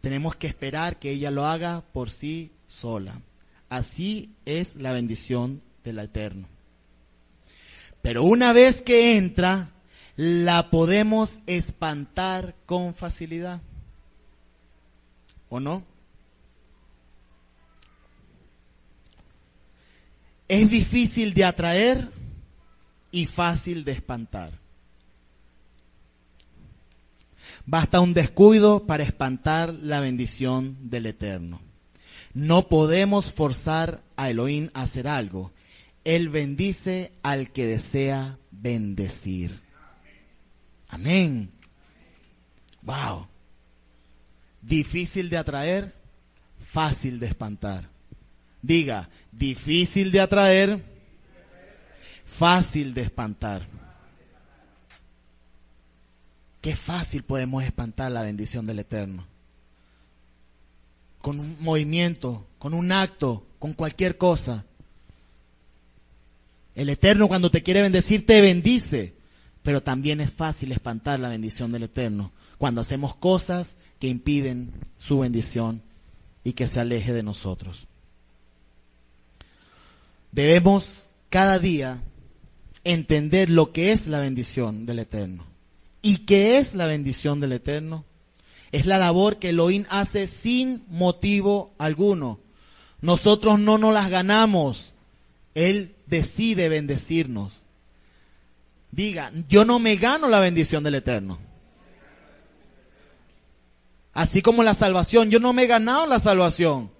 Tenemos que esperar que ella lo haga por sí sola. Así es la bendición del Eterno. Pero una vez que entra, la podemos espantar con facilidad. ¿O no? Es difícil de atraer y fácil de espantar. Basta un descuido para espantar la bendición del Eterno. No podemos forzar a Elohim a hacer algo. Él bendice al que desea bendecir. Amén. Wow. Difícil de atraer, fácil de espantar. Diga, difícil de atraer, fácil de espantar. Qué fácil podemos espantar la bendición del Eterno. Con un movimiento, con un acto, con cualquier cosa. El Eterno cuando te quiere bendecir te bendice, pero también es fácil espantar la bendición del Eterno cuando hacemos cosas que impiden su bendición y que se aleje de nosotros. Debemos cada día entender lo que es la bendición del Eterno. ¿Y qué es la bendición del Eterno? Es la labor que Elohim hace sin motivo alguno. Nosotros no nos las ganamos. Él decide bendecirnos. Diga, yo no me gano la bendición del Eterno. Así como la salvación, yo no me he ganado la salvación.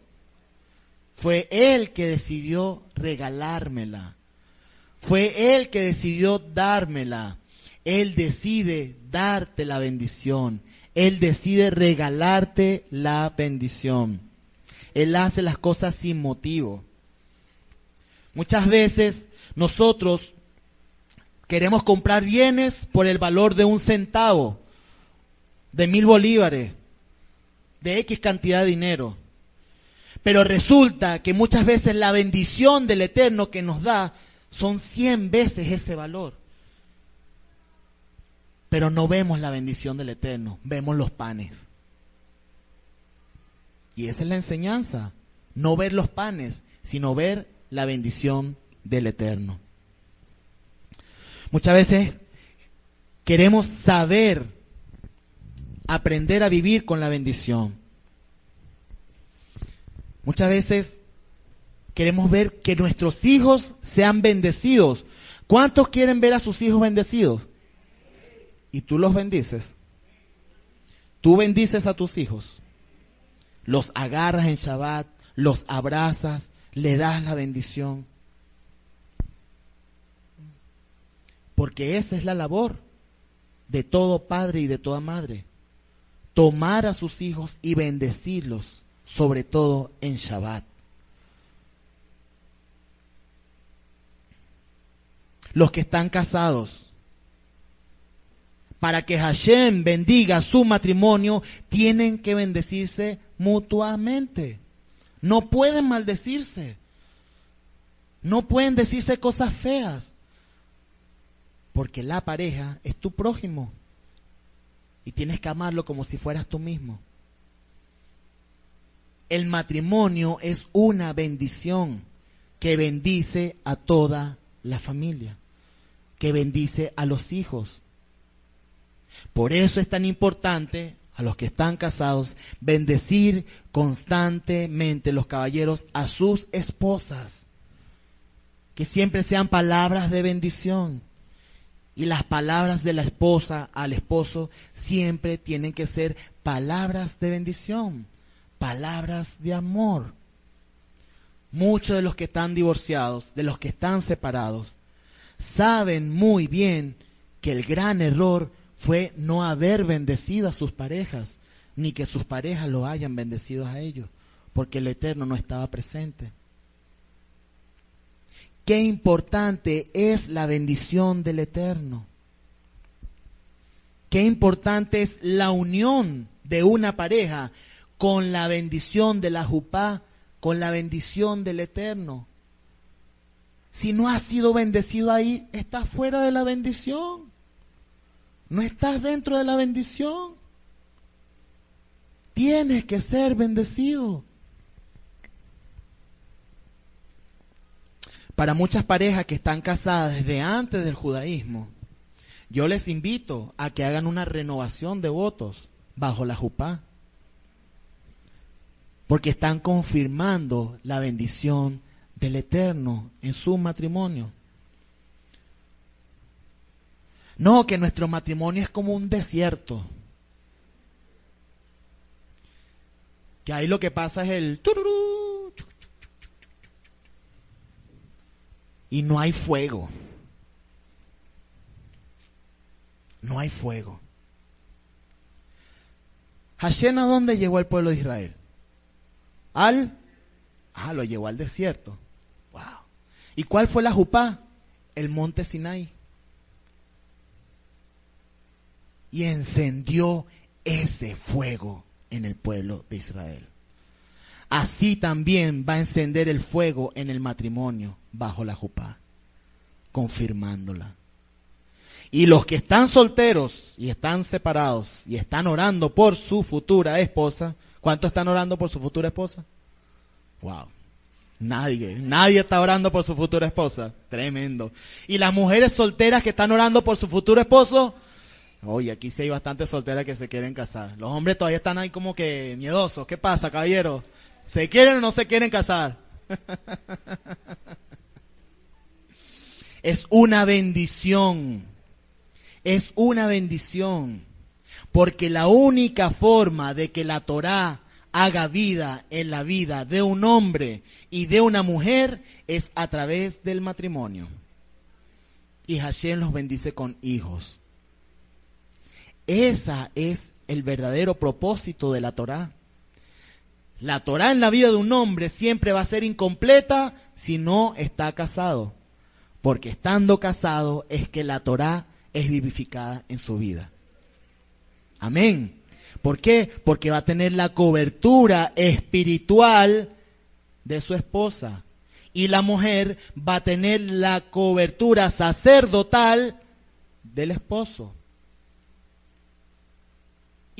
Fue Él que decidió regalármela. Fue Él que decidió dármela. Él decide darte la bendición. Él decide regalarte la bendición. Él hace las cosas sin motivo. Muchas veces nosotros queremos comprar bienes por el valor de un centavo, de mil bolívares, de X cantidad de dinero. Pero resulta que muchas veces la bendición del Eterno que nos da son cien veces ese valor. Pero no vemos la bendición del Eterno, vemos los panes. Y esa es la enseñanza, no ver los panes, sino ver la bendición del Eterno. Muchas veces queremos saber, aprender a vivir con la bendición. Muchas veces queremos ver que nuestros hijos sean bendecidos. ¿Cuántos quieren ver a sus hijos bendecidos? Y tú los bendices. Tú bendices a tus hijos. Los agarras en Shabbat, los abrazas, le das la bendición. Porque esa es la labor de todo padre y de toda madre. Tomar a sus hijos y bendecirlos, sobre todo en Shabbat. Los que están casados, para que Hashem bendiga su matrimonio, tienen que bendecirse mutuamente. No pueden maldecirse. No pueden decirse cosas feas. Porque la pareja es tu prójimo. Y tienes que amarlo como si fueras tú mismo. El matrimonio es una bendición que bendice a toda la familia, que bendice a los hijos. Por eso es tan importante a los que están casados bendecir constantemente los caballeros a sus esposas. Que siempre sean palabras de bendición. Y las palabras de la esposa al esposo siempre tienen que ser palabras de bendición, palabras de amor. Muchos de los que están divorciados, de los que están separados, saben muy bien que el gran error fue no haber bendecido a sus parejas, ni que sus parejas lo hayan bendecido a ellos, porque el Eterno no estaba presente. Qué importante es la bendición del Eterno. Qué importante es la unión de una pareja con la bendición de la Jupá, con la bendición del Eterno. Si no has sido bendecido ahí, estás fuera de la bendición. No estás dentro de la bendición. Tienes que ser bendecido. Para muchas parejas que están casadas desde antes del judaísmo, yo les invito a que hagan una renovación de votos bajo la jupá. Porque están confirmando la bendición del Eterno en su matrimonio. No, que nuestro matrimonio es como un desierto. Que ahí lo que pasa es el y no hay fuego. No hay fuego. Hashem a dónde llegó el pueblo de Israel? Al Ah, lo llevó al desierto. Wow. ¿Y cuál fue la jupá? El monte Sinai. y encendió ese fuego en el pueblo de Israel. Así también va a encender el fuego en el matrimonio bajo la jupá, confirmándola. Y los que están solteros y están separados y están orando por su futura esposa, ¿cuántos están orando por su futura esposa? Wow. Nadie, nadie está orando por su futura esposa. Tremendo. Y las mujeres solteras que están orando por su futuro esposo, Oye, aquí sí hay bastantes solteras que se quieren casar. Los hombres todavía están ahí como que miedosos. ¿Qué pasa, caballero? ¿Se quieren o no se quieren casar? es una bendición. Es una bendición. Porque la única forma de que la Torah haga vida en la vida de un hombre y de una mujer es a través del matrimonio. Y Hashem los bendice con hijos. Esa es el verdadero propósito de la Torá. La Torá en la vida de un hombre siempre va a ser incompleta si no está casado. Porque estando casado es que la Torá es vivificada en su vida. Amén. ¿Por qué? Porque va a tener la cobertura espiritual de su esposa. Y la mujer va a tener la cobertura sacerdotal del esposo.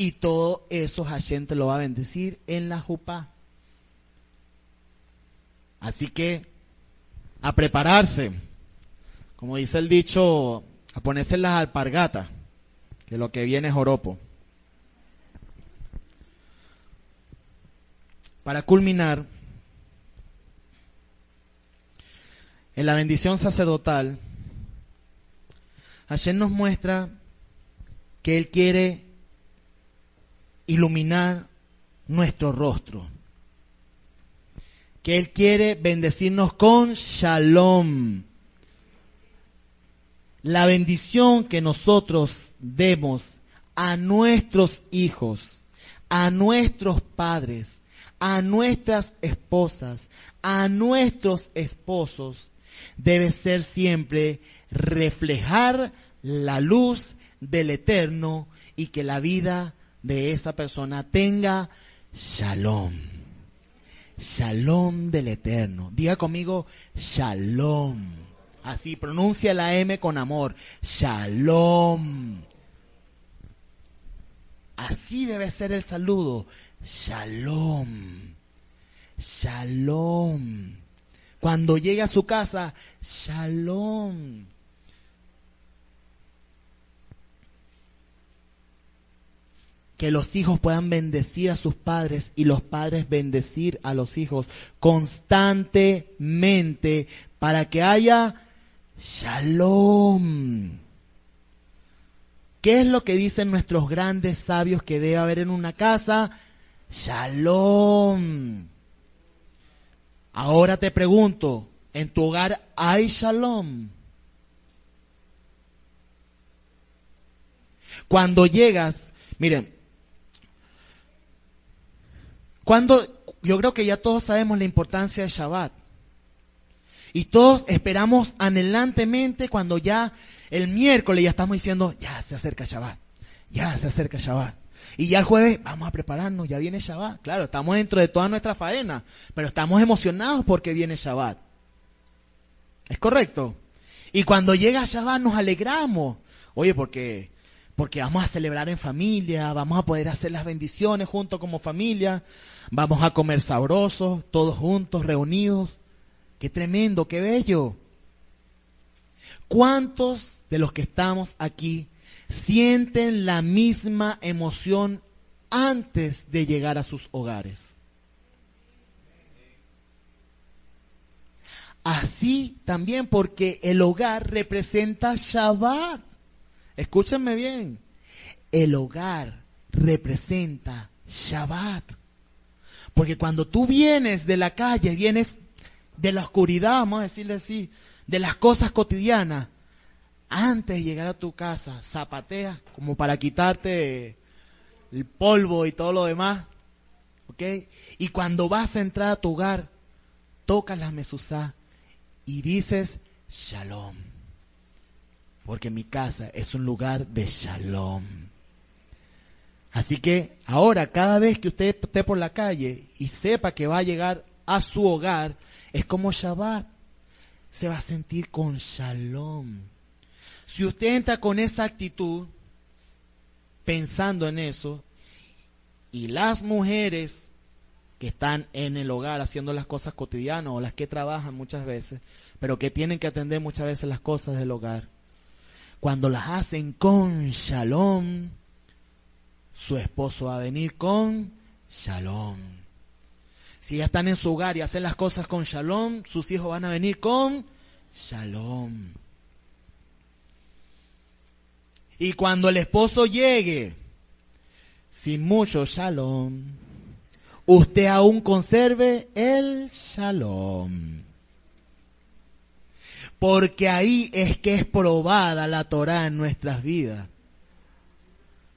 Y todo eso Hashem te lo va a bendecir en la Jupá. Así que a prepararse, como dice el dicho, a ponerse las alpargatas, que lo que viene es joropo. Para culminar, en la bendición sacerdotal, Hashem nos muestra que Él quiere iluminar nuestro rostro. Que Él quiere bendecirnos con shalom. La bendición que nosotros demos a nuestros hijos, a nuestros padres, a nuestras esposas, a nuestros esposos, debe ser siempre reflejar la luz del eterno y que la vida de esa persona tenga shalom, Shalom del Eterno. Diga conmigo, Shalom. Así, pronuncia la M con amor. Shalom. Así debe ser el saludo. Shalom. Shalom. Cuando llegue a su casa, Shalom. Que los hijos puedan bendecir a sus padres y los padres bendecir a los hijos constantemente para que haya shalom. ¿Qué es lo que dicen nuestros grandes sabios que debe haber en una casa? Shalom. Ahora te pregunto, ¿en tu hogar hay shalom? Cuando llegas, miren, cuando yo creo que ya todos sabemos la importancia de Shabbat. Y todos esperamos anhelantemente cuando ya el miércoles ya estamos diciendo, ya se acerca Shabbat, ya se acerca Shabbat. Y ya el jueves vamos a prepararnos, ya viene Shabbat. Claro, estamos dentro de toda nuestra faena, pero estamos emocionados porque viene Shabbat. ¿Es correcto? Y cuando llega Shabbat nos alegramos. Oye, porque porque vamos a celebrar en familia, vamos a poder hacer las bendiciones juntos como familia, vamos a comer sabrosos, todos juntos, reunidos. Qué tremendo, qué bello. ¿Cuántos de los que estamos aquí sienten la misma emoción antes de llegar a sus hogares? Así también porque el hogar representa Shabbat. Escúchenme bien. El hogar representa Shabbat. Porque cuando tú vienes de la calle, vienes de la oscuridad, vamos a decirle así, de las cosas cotidianas, antes de llegar a tu casa, zapateas como para quitarte el polvo y todo lo demás. ¿Ok? Y cuando vas a entrar a tu hogar, tocas la mesuzá y dices shalom porque mi casa es un lugar de shalom. Así que ahora, cada vez que usted esté por la calle y sepa que va a llegar a su hogar, es como Shabbat. Se va a sentir con shalom. Si usted entra con esa actitud, pensando en eso, y las mujeres que están en el hogar haciendo las cosas cotidianas o las que trabajan muchas veces, pero que tienen que atender muchas veces las cosas del hogar, cuando las hacen con shalom, su esposo va a venir con shalom. Si ya están en su hogar y hacen las cosas con shalom, sus hijos van a venir con shalom. Y cuando el esposo llegue sin mucho shalom, usted aún conserve el shalom porque ahí es que es probada la Torah en nuestras vidas.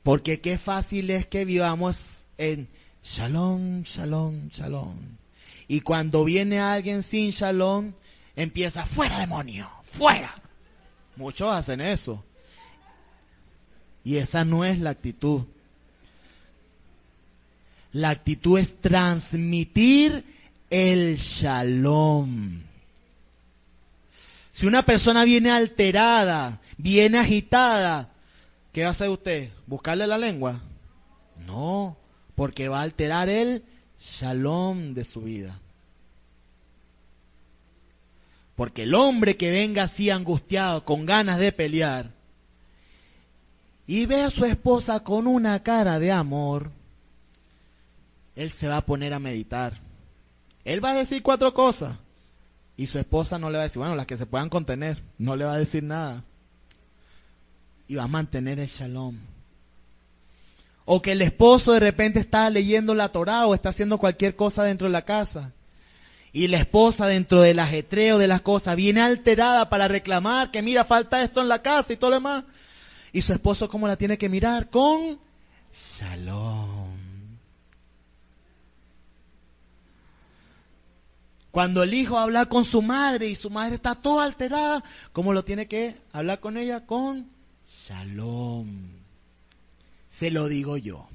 Porque qué fácil es que vivamos en shalom, shalom, shalom. Y cuando viene alguien sin shalom, empieza, fuera demonio, fuera. Muchos hacen eso. Y esa no es la actitud. La actitud es transmitir el shalom. Si una persona viene alterada, viene agitada, ¿qué va a hacer usted? ¿Buscarle la lengua? No, porque va a alterar el shalom de su vida. Porque el hombre que venga así angustiado, con ganas de pelear, y ve a su esposa con una cara de amor, él se va a poner a meditar. Él va a decir cuatro cosas. Y su esposa no le va a decir, bueno, las que se puedan contener, no le va a decir nada. Y va a mantener el shalom. O que el esposo de repente está leyendo la Torah o está haciendo cualquier cosa dentro de la casa. Y la esposa dentro del ajetreo de las cosas viene alterada para reclamar que mira, falta esto en la casa y todo lo demás. Y su esposo, ¿cómo la tiene que mirar? Con shalom. Cuando el hijo habla con su madre y su madre está toda alterada, ¿cómo lo tiene que hablar con ella? Con shalom. Se lo digo yo.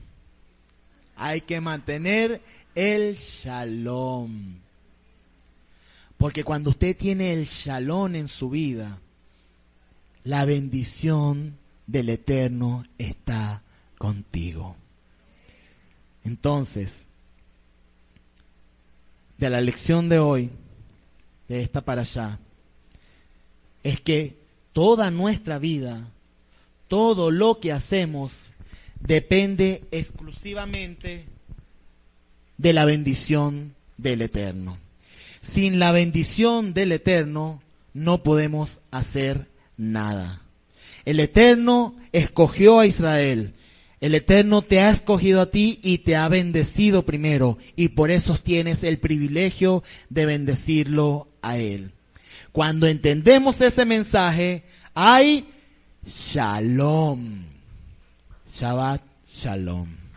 Hay que mantener el shalom. Porque cuando usted tiene el shalom en su vida, la bendición del Eterno está contigo. Entonces, de la lección de hoy, de esta para allá, es que toda nuestra vida, todo lo que hacemos, depende exclusivamente de la bendición del Eterno. Sin la bendición del Eterno no podemos hacer nada. El Eterno escogió a Israel. El Eterno te ha escogido a ti y te ha bendecido primero y por eso tienes el privilegio de bendecirlo a Él. Cuando entendemos ese mensaje, hay shalom. Shabbat shalom.